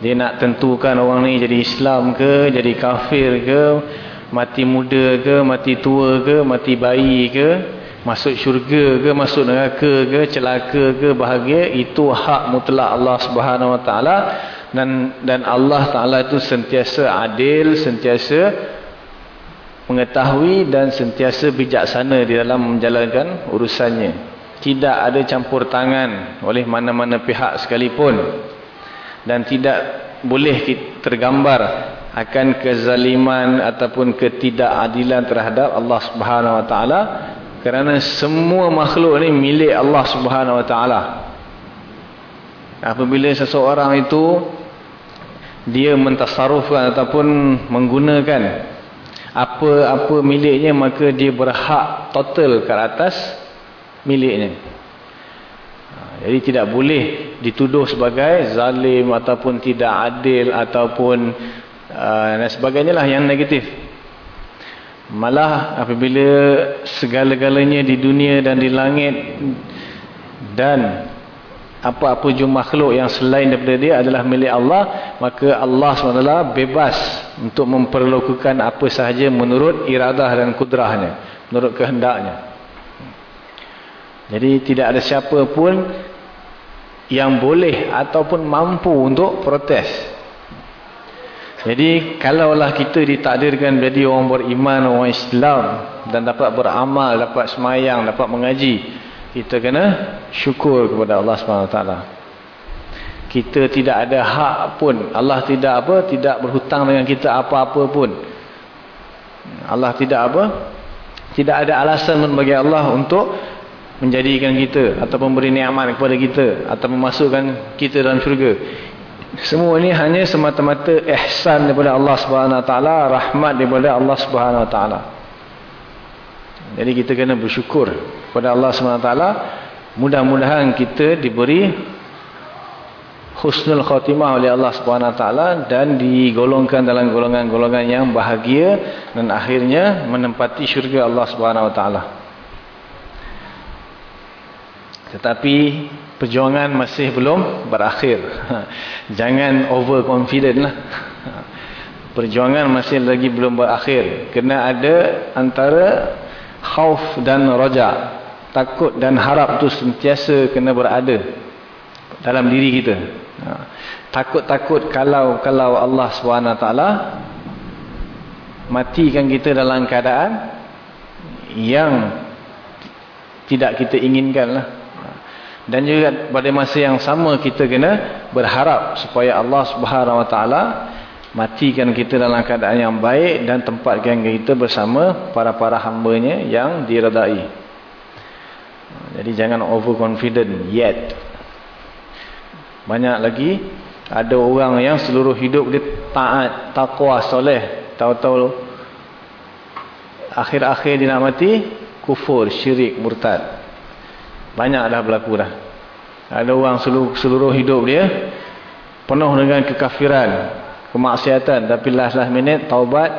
Dia nak tentukan orang ni jadi Islam ke, jadi kafir ke, mati muda ke, mati tua ke, mati bayi ke, masuk syurga ke, masuk neraka ke, celaka ke, bahagia, itu hak mutlak Allah Subhanahu Wa Taala dan dan Allah Taala itu sentiasa adil, sentiasa mengetahui dan sentiasa bijaksana di dalam menjalankan urusannya. Tidak ada campur tangan oleh mana-mana pihak sekalipun dan tidak boleh tergambar akan kezaliman ataupun ketidakadilan terhadap Allah Subhanahu Wa Taala kerana semua makhluk ini milik Allah Subhanahu Wa Taala. Apabila seseorang itu dia mentasarufkan ataupun menggunakan apa-apa miliknya maka dia berhak total ke atas miliknya. Ha, jadi tidak boleh dituduh sebagai zalim ataupun tidak adil ataupun uh, dan sebagainya lah yang negatif. Malah apabila segala-galanya di dunia dan di langit dan apa-apa jumlah makhluk yang selain daripada dia adalah milik Allah maka Allah SWT bebas untuk memperlakukan apa sahaja menurut iradah dan kudrahnya menurut kehendaknya jadi tidak ada siapa pun yang boleh ataupun mampu untuk protes. Jadi kalaulah kita ditakdirkan menjadi orang beriman, orang Islam dan dapat beramal, dapat semayang, dapat mengaji kita kena syukur kepada Allah SWT kita tidak ada hak pun. Allah tidak apa tidak berhutang dengan kita apa-apa pun. Allah tidak apa tidak ada alasan bagi Allah untuk menjadikan kita atau memberi ni'mat kepada kita atau memasukkan kita dalam syurga semua ini hanya semata-mata ihsan daripada Allah SWT rahmat daripada Allah SWT jadi kita kena bersyukur kepada Allah SWT. Mudah-mudahan kita diberi husnul khatimah oleh Allah SWT dan digolongkan dalam golongan-golongan yang bahagia dan akhirnya menempati syurga Allah SWT. Tetapi perjuangan masih belum berakhir. Jangan overconfident lah. Perjuangan masih lagi belum berakhir. Kena ada antara khauf dan roja takut dan harap tu sentiasa kena berada dalam diri kita ha. takut-takut kalau kalau Allah SWT matikan kita dalam keadaan yang tidak kita inginkan lah. Dan juga pada masa yang sama kita kena berharap supaya Allah SWT matikan kita dalam keadaan yang baik dan tempatkan kita bersama para-para hambanya yang diredai. Jadi jangan overconfident yet. Banyak lagi ada orang yang seluruh hidup dia taat, taqwa, soleh. Tahu-tahu akhir-akhir dia nak mati kufur, syirik, murtad banyak dah berlaku dah. Ada orang seluruh, seluruh hidup dia penuh dengan kekafiran kemaksiatan tapi last last minute taubat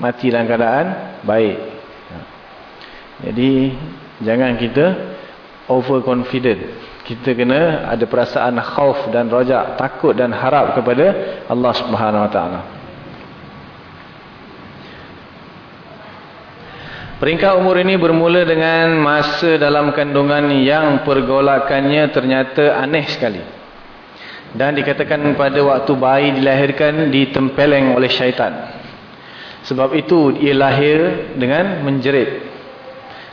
mati dalam keadaan baik. Jadi jangan kita overconfident. Kita kena ada perasaan khauf dan rojak takut dan harap kepada Allah Subhanahu Wa Taala Peringkat umur ini bermula dengan masa dalam kandungan yang pergolakannya ternyata aneh sekali. Dan dikatakan pada waktu bayi dilahirkan ditempeleng oleh syaitan. Sebab itu ia lahir dengan menjerit.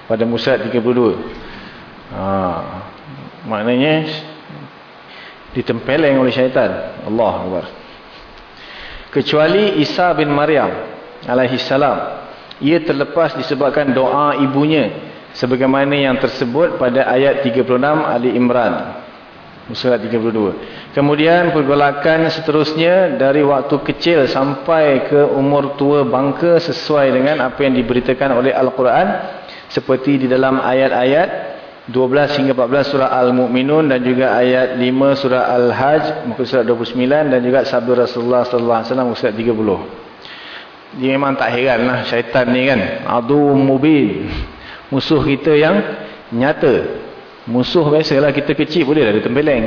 Pada Musa 32. Ha, maknanya ditempeleng oleh syaitan. Allah Akbar. Kecuali Isa bin Maryam alaihi salam. Ia terlepas disebabkan doa ibunya. Sebagaimana yang tersebut pada ayat 36 Ali Imran. Surat 32. Kemudian pergolakan seterusnya dari waktu kecil sampai ke umur tua bangka sesuai dengan apa yang diberitakan oleh Al-Quran. Seperti di dalam ayat-ayat 12 hingga 14 surah Al-Mu'minun dan juga ayat 5 surah Al-Hajj muka surat 29 dan juga sabda Rasulullah sallallahu alaihi wasallam surat 30. Dia memang tak heranlah syaitan ni kan. Adu mubin. Musuh kita yang nyata. Musuh biasalah kita kecil boleh dah dia tempeleng.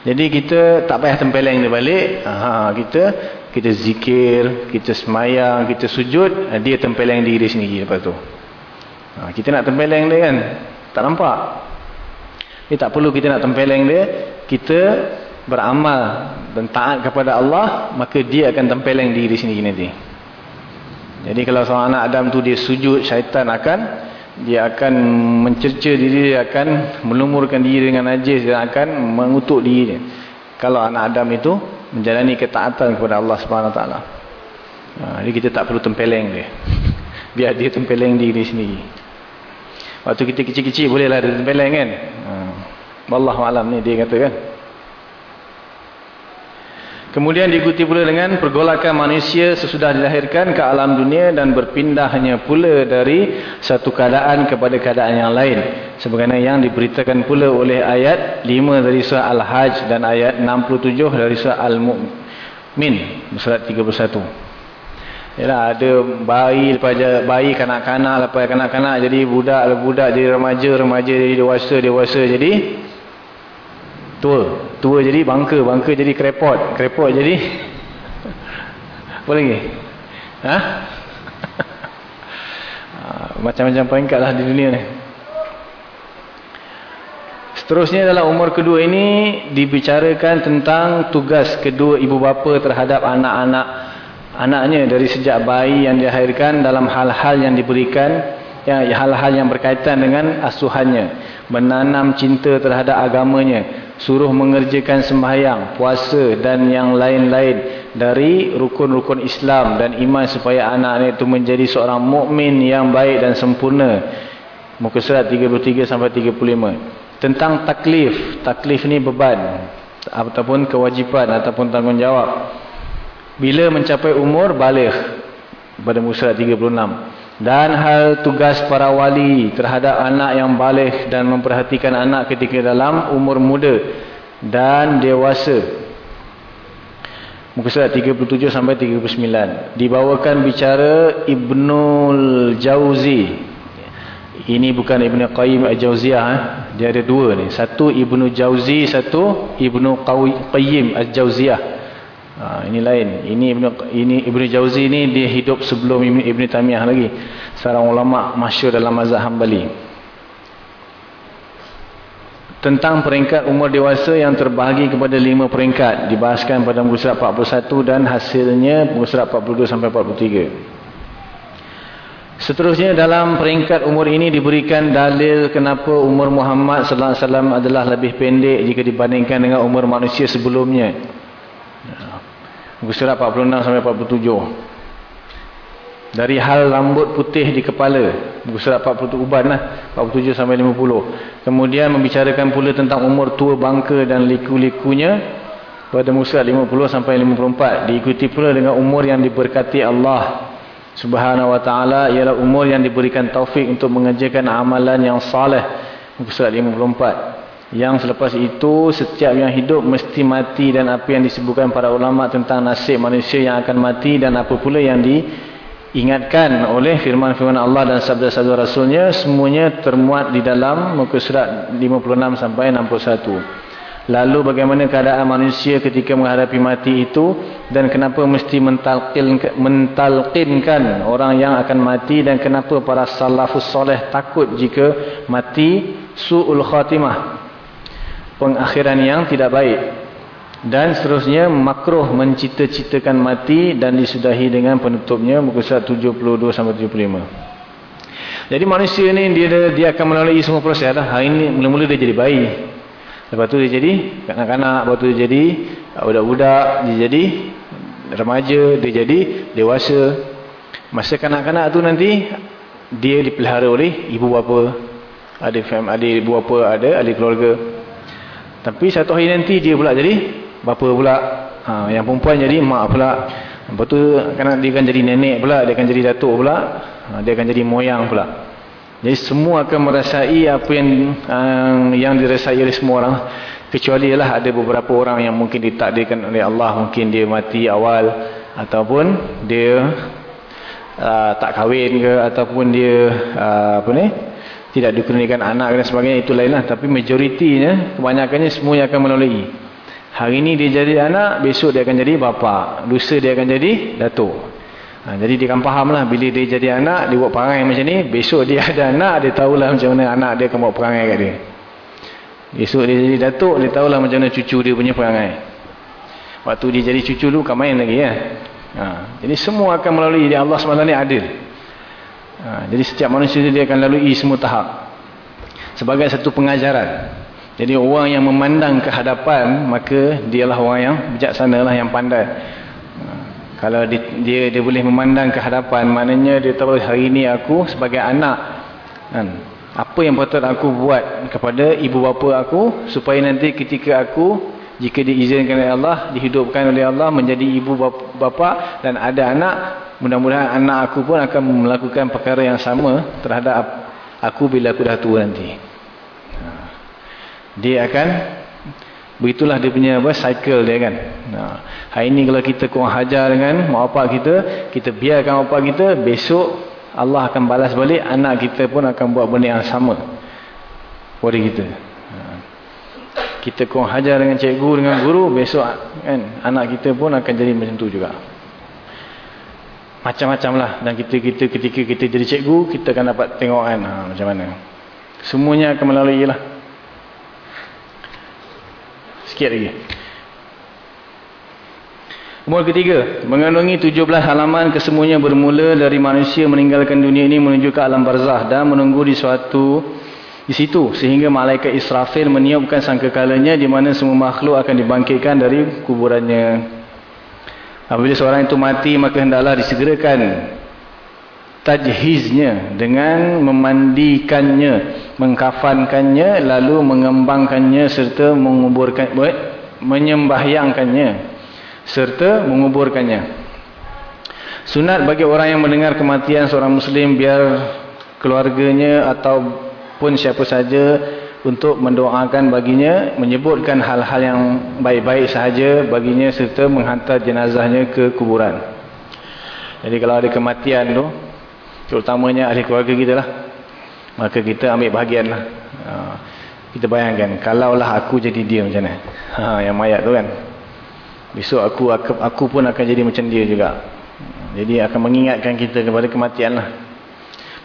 Jadi kita tak payah tempeleng dia balik. Ha, kita kita zikir, kita semayang, kita sujud, dia tempeleng diri sendiri lepas tu. Ha, kita nak tempeleng dia kan? Tak nampak. Ini tak perlu kita nak tempeleng dia. Kita beramal dan taat kepada Allah, maka dia akan tempeleng diri sendiri nanti. Jadi kalau seorang anak Adam tu dia sujud, syaitan akan dia akan mencerca diri dia akan melumurkan diri dengan najis dan akan mengutuk diri dia. kalau anak Adam itu menjalani ketaatan kepada Allah taala ha, jadi kita tak perlu tempeleng dia biar dia tempeleng diri sendiri waktu kita kecil-kecil bolehlah dia tempeleng kan ha. wallahu alam ni dia kata kan Kemudian diikuti pula dengan pergolakan manusia sesudah dilahirkan ke alam dunia dan berpindahnya pula dari satu keadaan kepada keadaan yang lain. Sebagaimana yang diberitakan pula oleh ayat 5 dari surah Al-Hajj dan ayat 67 dari surah Al-Mu'min. Surat 31. Yalah, ada bayi lepas bayi kanak-kanak lepas kanak-kanak jadi budak budak jadi remaja remaja jadi dewasa dewasa jadi tua. Tua jadi bangka bangka jadi krepot krepot jadi apa lagi? Ha? macam-macam peringkat lah di dunia ni. Seterusnya dalam umur kedua ini dibicarakan tentang tugas kedua ibu bapa terhadap anak-anak. Anaknya dari sejak bayi yang dilahirkan dalam hal-hal yang diberikan ya, hal-hal yang berkaitan dengan asuhannya menanam cinta terhadap agamanya suruh mengerjakan sembahyang, puasa dan yang lain-lain dari rukun-rukun Islam dan iman supaya anak itu menjadi seorang mukmin yang baik dan sempurna. Muka surat 33 sampai 35. Tentang taklif, taklif ni beban ataupun kewajipan ataupun tanggungjawab. Bila mencapai umur balik pada muka surat 36 dan hal tugas para wali terhadap anak yang balik dan memperhatikan anak ketika dalam umur muda dan dewasa. Muka surat 37 sampai 39. Dibawakan bicara Ibnul Jauzi. Ini bukan Ibnu Qayyim Al-Jauziyah. Eh? Dia ada dua ni. Satu Ibnu Jauzi, satu Ibnu Qayyim Al-Jauziyah. Ha, ini lain. Ini Ibnu ini Ibnu Jauzi ni dia hidup sebelum Ibnu Ibnu Taimiyah lagi. Seorang ulama masyhur dalam mazhab Hambali. Tentang peringkat umur dewasa yang terbahagi kepada lima peringkat dibahaskan pada muka surat 41 dan hasilnya muka surat 42 sampai 43. Seterusnya dalam peringkat umur ini diberikan dalil kenapa umur Muhammad sallallahu alaihi wasallam adalah lebih pendek jika dibandingkan dengan umur manusia sebelumnya. Muka surat 46 sampai 47. Dari hal rambut putih di kepala. Muka surat 47 uban lah. 47 sampai 50. Kemudian membicarakan pula tentang umur tua bangka dan liku-likunya. Pada muka surat 50 sampai 54. Diikuti pula dengan umur yang diberkati Allah. Subhanahu wa ta'ala ialah umur yang diberikan taufik untuk mengerjakan amalan yang salih. Muka surat 54. Yang selepas itu setiap yang hidup mesti mati dan apa yang disebutkan para ulama tentang nasib manusia yang akan mati dan apa pula yang diingatkan oleh firman-firman Allah dan sabda-sabda Rasulnya semuanya termuat di dalam muka surat 56 sampai 61. Lalu bagaimana keadaan manusia ketika menghadapi mati itu dan kenapa mesti mentalqinkan orang yang akan mati dan kenapa para salafus soleh takut jika mati su'ul khatimah pengakhiran yang tidak baik. Dan seterusnya makruh mencita-citakan mati dan disudahi dengan penutupnya muka surat 72 sampai 75 jadi manusia ni dia dia akan melalui semua proses. Lah. hari ini mula-mula dia jadi bayi. Lepas tu dia jadi kanak-kanak lepas tu dia jadi budak-budak dia jadi remaja dia jadi dewasa. Masa kanak-kanak tu nanti dia dipelihara oleh ibu bapa ada fam ada ibu bapa ada ahli keluarga tapi satu hari nanti dia pula jadi bapa pula. Ha, yang perempuan jadi mak pula. Lepas tu dia akan jadi nenek pula. Dia akan jadi datuk pula. Ha, dia akan jadi moyang pula. Jadi semua akan merasai apa yang uh, yang dirasai oleh semua orang. Kecuali lah ada beberapa orang yang mungkin ditakdirkan oleh Allah. Mungkin dia mati awal. Ataupun dia uh, tak kahwin ke. Ataupun dia uh, apa ni tidak dikurniakan anak dan sebagainya itu lainlah tapi majoritinya kebanyakannya semuanya akan melalui. Hari ini dia jadi anak besok dia akan jadi bapa. Lusa dia akan jadi datuk. Ha, jadi dia akan faham lah bila dia jadi anak dia buat perangai macam ni besok dia ada anak dia tahulah macam mana anak dia akan buat perangai kat dia. Besok dia jadi datuk dia tahulah macam mana cucu dia punya perangai. Waktu dia jadi cucu dulu kan main lagi ya. Ha, jadi semua akan melalui dia Allah SWT adil Ha, jadi setiap manusia dia akan lalui semua tahap. Sebagai satu pengajaran. Jadi orang yang memandang ke hadapan, maka dialah orang yang bijaksana lah, yang pandai. Ha, kalau dia, dia dia boleh memandang ke hadapan, maknanya dia tahu hari ini aku sebagai anak. Kan, apa yang patut aku buat kepada ibu bapa aku, supaya nanti ketika aku jika diizinkan oleh Allah dihidupkan oleh Allah menjadi ibu bapa dan ada anak mudah-mudahan anak aku pun akan melakukan perkara yang sama terhadap aku bila aku dah tua nanti ha. dia akan begitulah dia punya apa cycle dia kan nah, hari ni kalau kita kurang hajar dengan mak bapak kita kita biarkan mak bapak kita besok Allah akan balas balik anak kita pun akan buat benda yang sama pada kita ha. Kita kurang hajar dengan cikgu dengan guru besok kan anak kita pun akan jadi macam tu juga. Macam-macam lah. Dan kita kita ketika kita jadi cikgu kita akan dapat tengok kan ha, macam mana. Semuanya akan melalui lah sikit lagi. Umur ketiga, mengandungi 17 halaman kesemuanya bermula dari manusia meninggalkan dunia ini menuju ke alam barzah dan menunggu di suatu di situ sehingga malaikat Israfil meniupkan sangkakalanya di mana semua makhluk akan dibangkitkan dari kuburannya. Apabila seorang itu mati maka hendaklah disegerakan tajhiznya dengan memandikannya, mengkafankannya lalu mengembangkannya serta menguburkan menyembahyangkannya serta menguburkannya. Sunat bagi orang yang mendengar kematian seorang muslim biar keluarganya ataupun siapa saja untuk mendoakan baginya, menyebutkan hal-hal yang baik-baik sahaja baginya serta menghantar jenazahnya ke kuburan. Jadi kalau ada kematian tu, terutamanya ahli keluarga kita lah, maka kita ambil bahagian lah. Ha, kita bayangkan, kalaulah aku jadi dia macam mana? Ha, yang mayat tu kan. Besok aku, aku aku pun akan jadi macam dia juga. Jadi akan mengingatkan kita kepada kematian lah.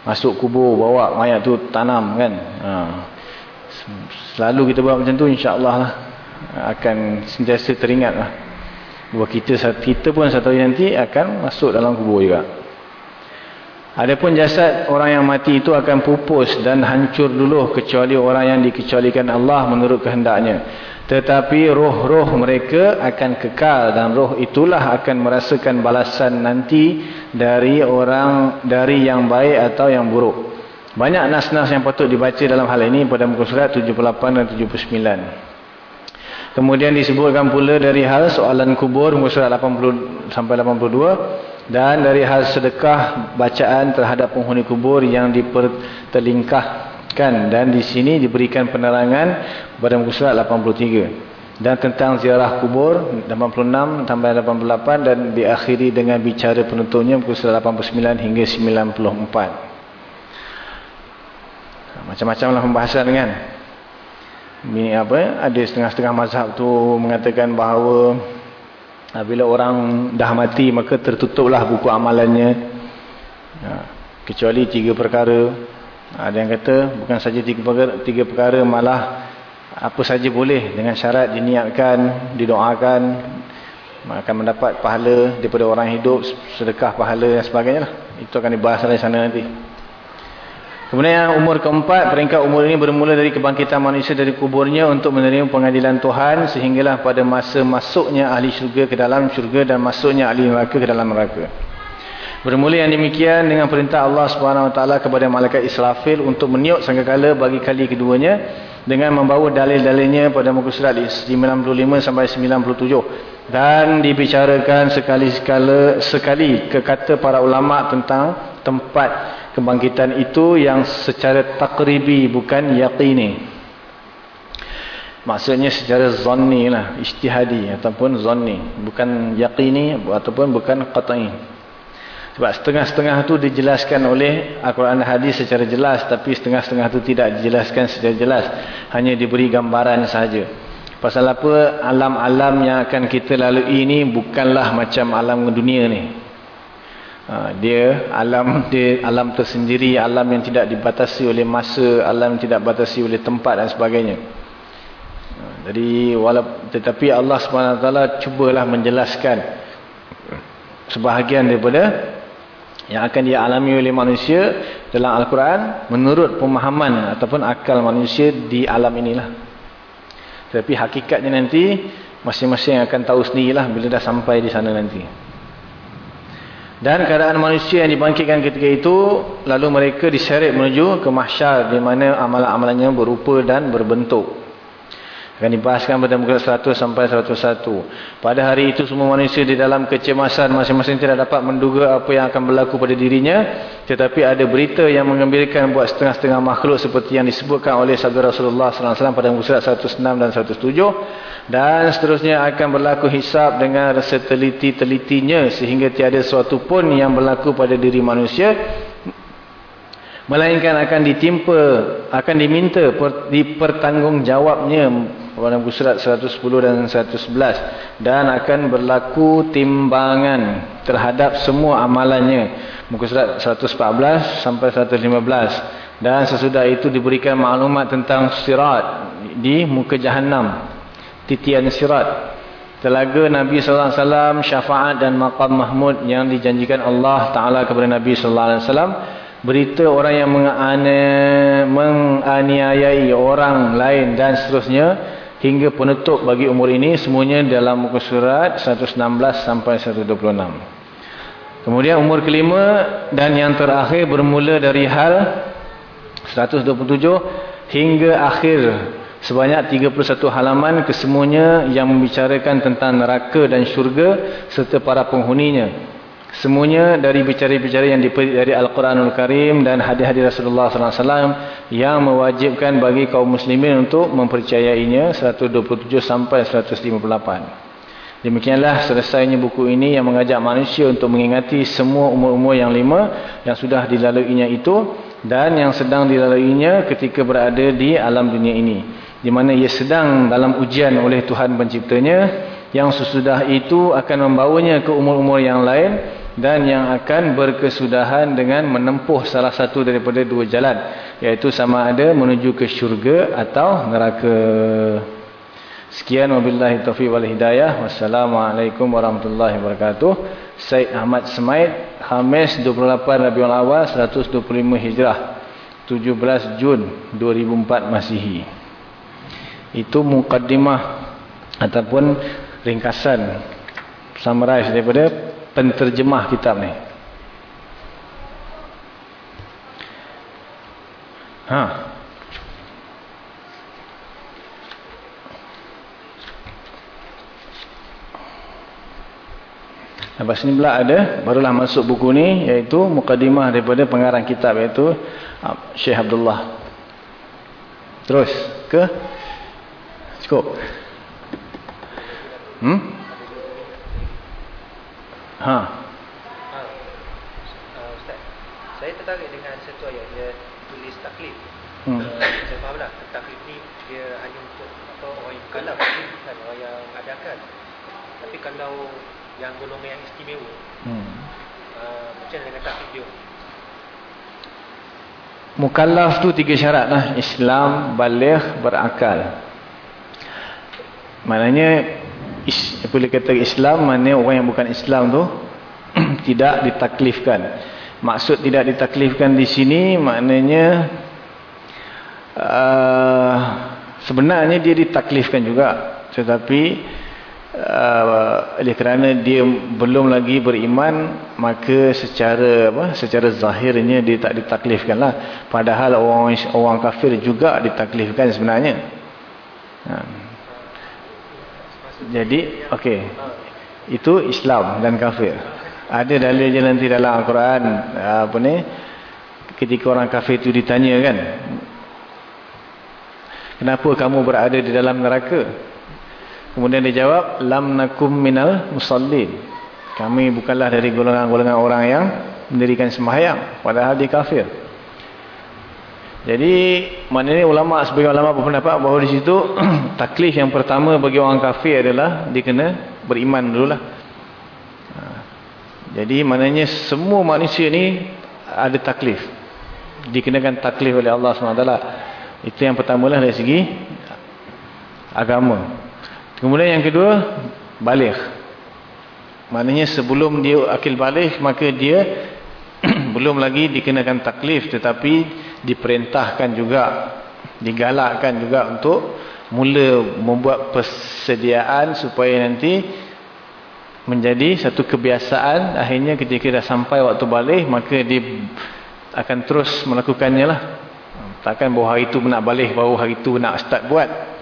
Masuk kubur, bawa mayat tu tanam kan. Ha. Selalu kita buat macam tu insya-Allah lah akan sentiasa teringat lah. Bahawa kita kita pun satu hari nanti akan masuk dalam kubur juga. Adapun jasad orang yang mati itu akan pupus dan hancur dulu kecuali orang yang dikecualikan Allah menurut kehendaknya. Tetapi roh-roh mereka akan kekal dan roh itulah akan merasakan balasan nanti dari orang dari yang baik atau yang buruk. Banyak nas-nas yang patut dibaca dalam hal ini pada muka surat 78 dan 79. Kemudian disebutkan pula dari hal soalan kubur muka surat 80 sampai 82 dan dari hal sedekah bacaan terhadap penghuni kubur yang dipertelingkahkan dan di sini diberikan penerangan pada muka surat 83 dan tentang ziarah kubur 86 sampai 88 dan diakhiri dengan bicara penutupnya surat 89 hingga 94 macam-macam lah pembahasan kan. Ini apa ada setengah-setengah mazhab tu mengatakan bahawa bila orang dah mati maka tertutuplah buku amalannya. Ha, kecuali tiga perkara. Ada yang kata bukan saja tiga perkara, tiga perkara malah apa saja boleh dengan syarat diniatkan didoakan akan mendapat pahala daripada orang hidup sedekah pahala dan sebagainya lah. itu akan dibahas dari sana nanti Kemudian umur keempat, peringkat umur ini bermula dari kebangkitan manusia dari kuburnya untuk menerima pengadilan Tuhan sehinggalah pada masa masuknya ahli syurga ke dalam syurga dan masuknya ahli neraka ke dalam neraka. Bermula yang demikian dengan perintah Allah SWT kepada malaikat Israfil untuk meniup sangkakala bagi kali keduanya dengan membawa dalil-dalilnya pada muka surat 95 sampai 97 dan dibicarakan sekali-sekala sekali ke kata para ulama tentang tempat kebangkitan itu yang secara takribi bukan yaqini maksudnya secara zanni lah istihadi ataupun zanni. Bukan yaqini ataupun bukan qat'i sebab setengah-setengah tu dijelaskan oleh Al-Quran Hadis secara jelas tapi setengah-setengah tu tidak dijelaskan secara jelas. Hanya diberi gambaran sahaja. Pasal apa alam-alam yang akan kita lalui ini bukanlah macam alam dunia ni? Ha, dia alam dia alam tersendiri alam yang tidak dibatasi oleh masa alam yang tidak dibatasi oleh tempat dan sebagainya. Ha, jadi walaupun tetapi Allah SWT cubalah menjelaskan sebahagian daripada yang akan dialami oleh manusia dalam Al-Quran menurut pemahaman ataupun akal manusia di alam inilah. Tapi hakikatnya nanti masing-masing akan tahu sendirilah bila dah sampai di sana nanti. Dan keadaan manusia yang dibangkitkan ketika itu lalu mereka diseret menuju ke mahsyar di mana amalan-amalannya berupa dan berbentuk Akan dibahaskan pada muka 100 sampai 101. Pada hari itu semua manusia di dalam kecemasan masing-masing tidak dapat menduga apa yang akan berlaku pada dirinya. Tetapi ada berita yang mengembirakan buat setengah-setengah makhluk seperti yang disebutkan oleh sabda Rasulullah SAW pada muka 106 dan 107. Dan seterusnya akan berlaku hisap dengan seteliti-telitinya sehingga tiada sesuatu pun yang berlaku pada diri manusia melainkan akan ditimpa akan diminta per, dipertanggungjawabnya muka surat 110 dan 111 dan akan berlaku timbangan terhadap semua amalannya. Muka surat 114 sampai 115 dan sesudah itu diberikan maklumat tentang sirat di muka jahannam. Titian sirat. Telaga Nabi wasallam syafaat dan maqam mahmud yang dijanjikan Allah taala kepada Nabi wasallam. Berita orang yang menganiayai orang lain dan seterusnya hingga penutup bagi umur ini semuanya dalam muka surat 116 sampai 126 kemudian umur kelima dan yang terakhir bermula dari hal 127 hingga akhir. Sebanyak 31 halaman kesemuanya yang membicarakan tentang neraka dan syurga serta para penghuninya Semuanya dari bicara-bicara yang dipetik dari Al-Quranul Karim dan hadis-hadis Rasulullah SAW yang mewajibkan bagi kaum muslimin untuk mempercayainya 127 sampai 158. Demikianlah selesainya buku ini yang mengajak manusia untuk mengingati semua umur-umur yang lima yang sudah dilaluinya itu dan yang sedang dilaluinya ketika berada di alam dunia ini. Di mana ia sedang dalam ujian oleh Tuhan penciptanya yang sesudah itu akan membawanya ke umur-umur yang lain dan yang akan berkesudahan dengan menempuh salah satu daripada dua jalan iaitu sama ada menuju ke syurga atau neraka. Sekian wabillahi taufiq wal hidayah. Wassalamualaikum warahmatullahi wabarakatuh. Said Ahmad Semaid Khamis 28 Rabiul Awal 125 Hijrah 17 Jun 2004 Masihi. Itu mukaddimah ataupun ringkasan summarize daripada penterjemah kitab ni. Ha. Lepas ni pula ada, barulah masuk buku ni, iaitu mukadimah daripada pengarang kitab, iaitu ah, Syekh Abdullah. Terus, ke? Cukup. Hmm? Ha. Uh, Ustaz, saya tertarik dengan satu ayat dia tulis taklif. Hmm. Uh, saya faham lah, taklif ni dia hanya untuk apa orang yang kalah bukan orang yang adakan. Tapi kalau yang golongan yang istimewa, hmm. uh, macam dengan taklif dia? Mukallaf tu tiga syarat lah. Islam, balik, berakal. Maknanya is, boleh kata Islam mana orang yang bukan Islam tu tidak ditaklifkan. Maksud tidak ditaklifkan di sini maknanya uh, sebenarnya dia ditaklifkan juga. Tetapi uh, kerana dia belum lagi beriman maka secara apa secara zahirnya dia tak ditaklifkan lah. Padahal orang orang kafir juga ditaklifkan sebenarnya. Ha. Jadi, okey. Itu Islam dan kafir. Ada dalil je nanti dalam Al-Quran, apa ni? Ketika orang kafir itu ditanya kan, kenapa kamu berada di dalam neraka? Kemudian dia jawab, lam nakum minal musallin. Kami bukanlah dari golongan-golongan orang yang mendirikan sembahyang, padahal dia kafir. Jadi maknanya ulama sebagai ulama berpendapat bahawa di situ taklif yang pertama bagi orang kafir adalah dia kena beriman dululah. Ha. Jadi maknanya semua manusia ni ada taklif. Dikenakan taklif oleh Allah SWT. Itu yang pertamalah dari segi agama. Kemudian yang kedua balik. Maknanya sebelum dia akil balik maka dia belum lagi dikenakan taklif tetapi diperintahkan juga digalakkan juga untuk mula membuat persediaan supaya nanti menjadi satu kebiasaan akhirnya ketika dah sampai waktu balik maka dia akan terus melakukannya lah takkan bahawa hari itu nak balik baru hari itu nak start buat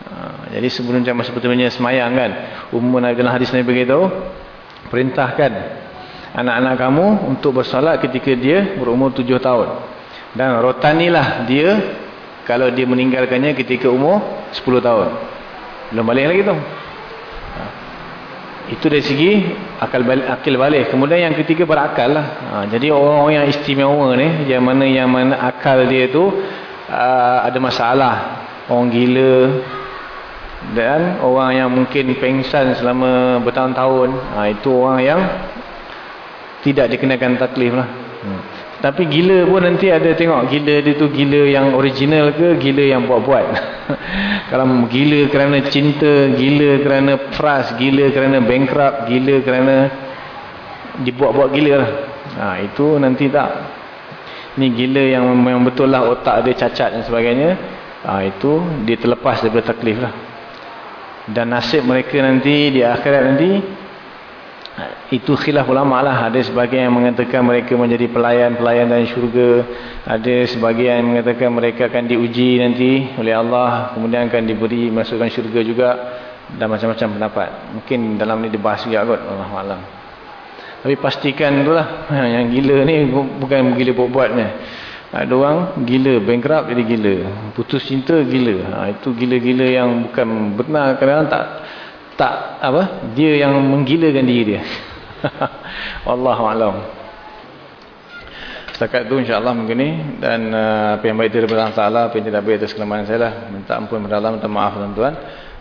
Ha, jadi sebelum jam sebetulnya semayang kan. Umum dalam hadis Nabi beritahu. Perintahkan anak-anak kamu untuk bersolat ketika dia berumur tujuh tahun. Dan rotanilah dia kalau dia meninggalkannya ketika umur sepuluh tahun. Belum balik lagi tu. Ha. Itu dari segi akal balik, akil balik. Kemudian yang ketiga berakal lah. Ha, jadi orang-orang yang istimewa ni, yang mana yang mana akal dia tu uh, ada masalah. Orang gila, dan orang yang mungkin pengsan selama bertahun-tahun ha, itu orang yang tidak dikenakan taklif lah hmm. Tapi gila pun nanti ada tengok gila dia tu gila yang original ke gila yang buat-buat. Kalau gila kerana cinta gila kerana fras gila kerana bankrupt gila kerana dibuat-buat gila lah. Ha, itu nanti tak. Ni gila yang memang betul lah otak dia cacat dan sebagainya ha, itu dia terlepas daripada taklif lah. Dan nasib mereka nanti di akhirat nanti itu khilaf ulama lah. Ada sebagian yang mengatakan mereka menjadi pelayan-pelayan dan syurga. Ada sebagian yang mengatakan mereka akan diuji nanti oleh Allah. Kemudian akan diberi masukkan syurga juga. Dan macam-macam pendapat. Mungkin dalam ni dibahas juga kot. Allah Alam. Tapi pastikan tu lah. Yang gila ni bukan gila buat-buatnya. Ada orang gila, bankrupt jadi gila. Putus cinta gila. Ha, itu gila-gila yang bukan benar. Kadang-kadang tak, tak apa? dia yang menggilakan diri dia. Wallahualam. Setakat itu insyaAllah mungkin ni. Dan uh, apa yang baik daripada Allah Ta'ala, apa yang tidak baik atas kelemahan saya lah. Minta ampun Allah, minta maaf tuan-tuan.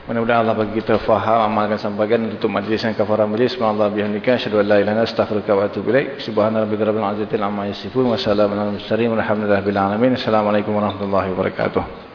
Mudah-mudahan Allah bagi kita faham, amalkan sampaikan untuk majlis yang kafarah majlis. Subhanallah bihamdika. Asyadu an la ilaha astaghfirullah wa atubu ilaik. Subhanallah rabbil rabbil azatil amma yasifun. Wassalamualaikum warahmatullahi wabarakatuh. Assalamualaikum warahmatullahi wabarakatuh.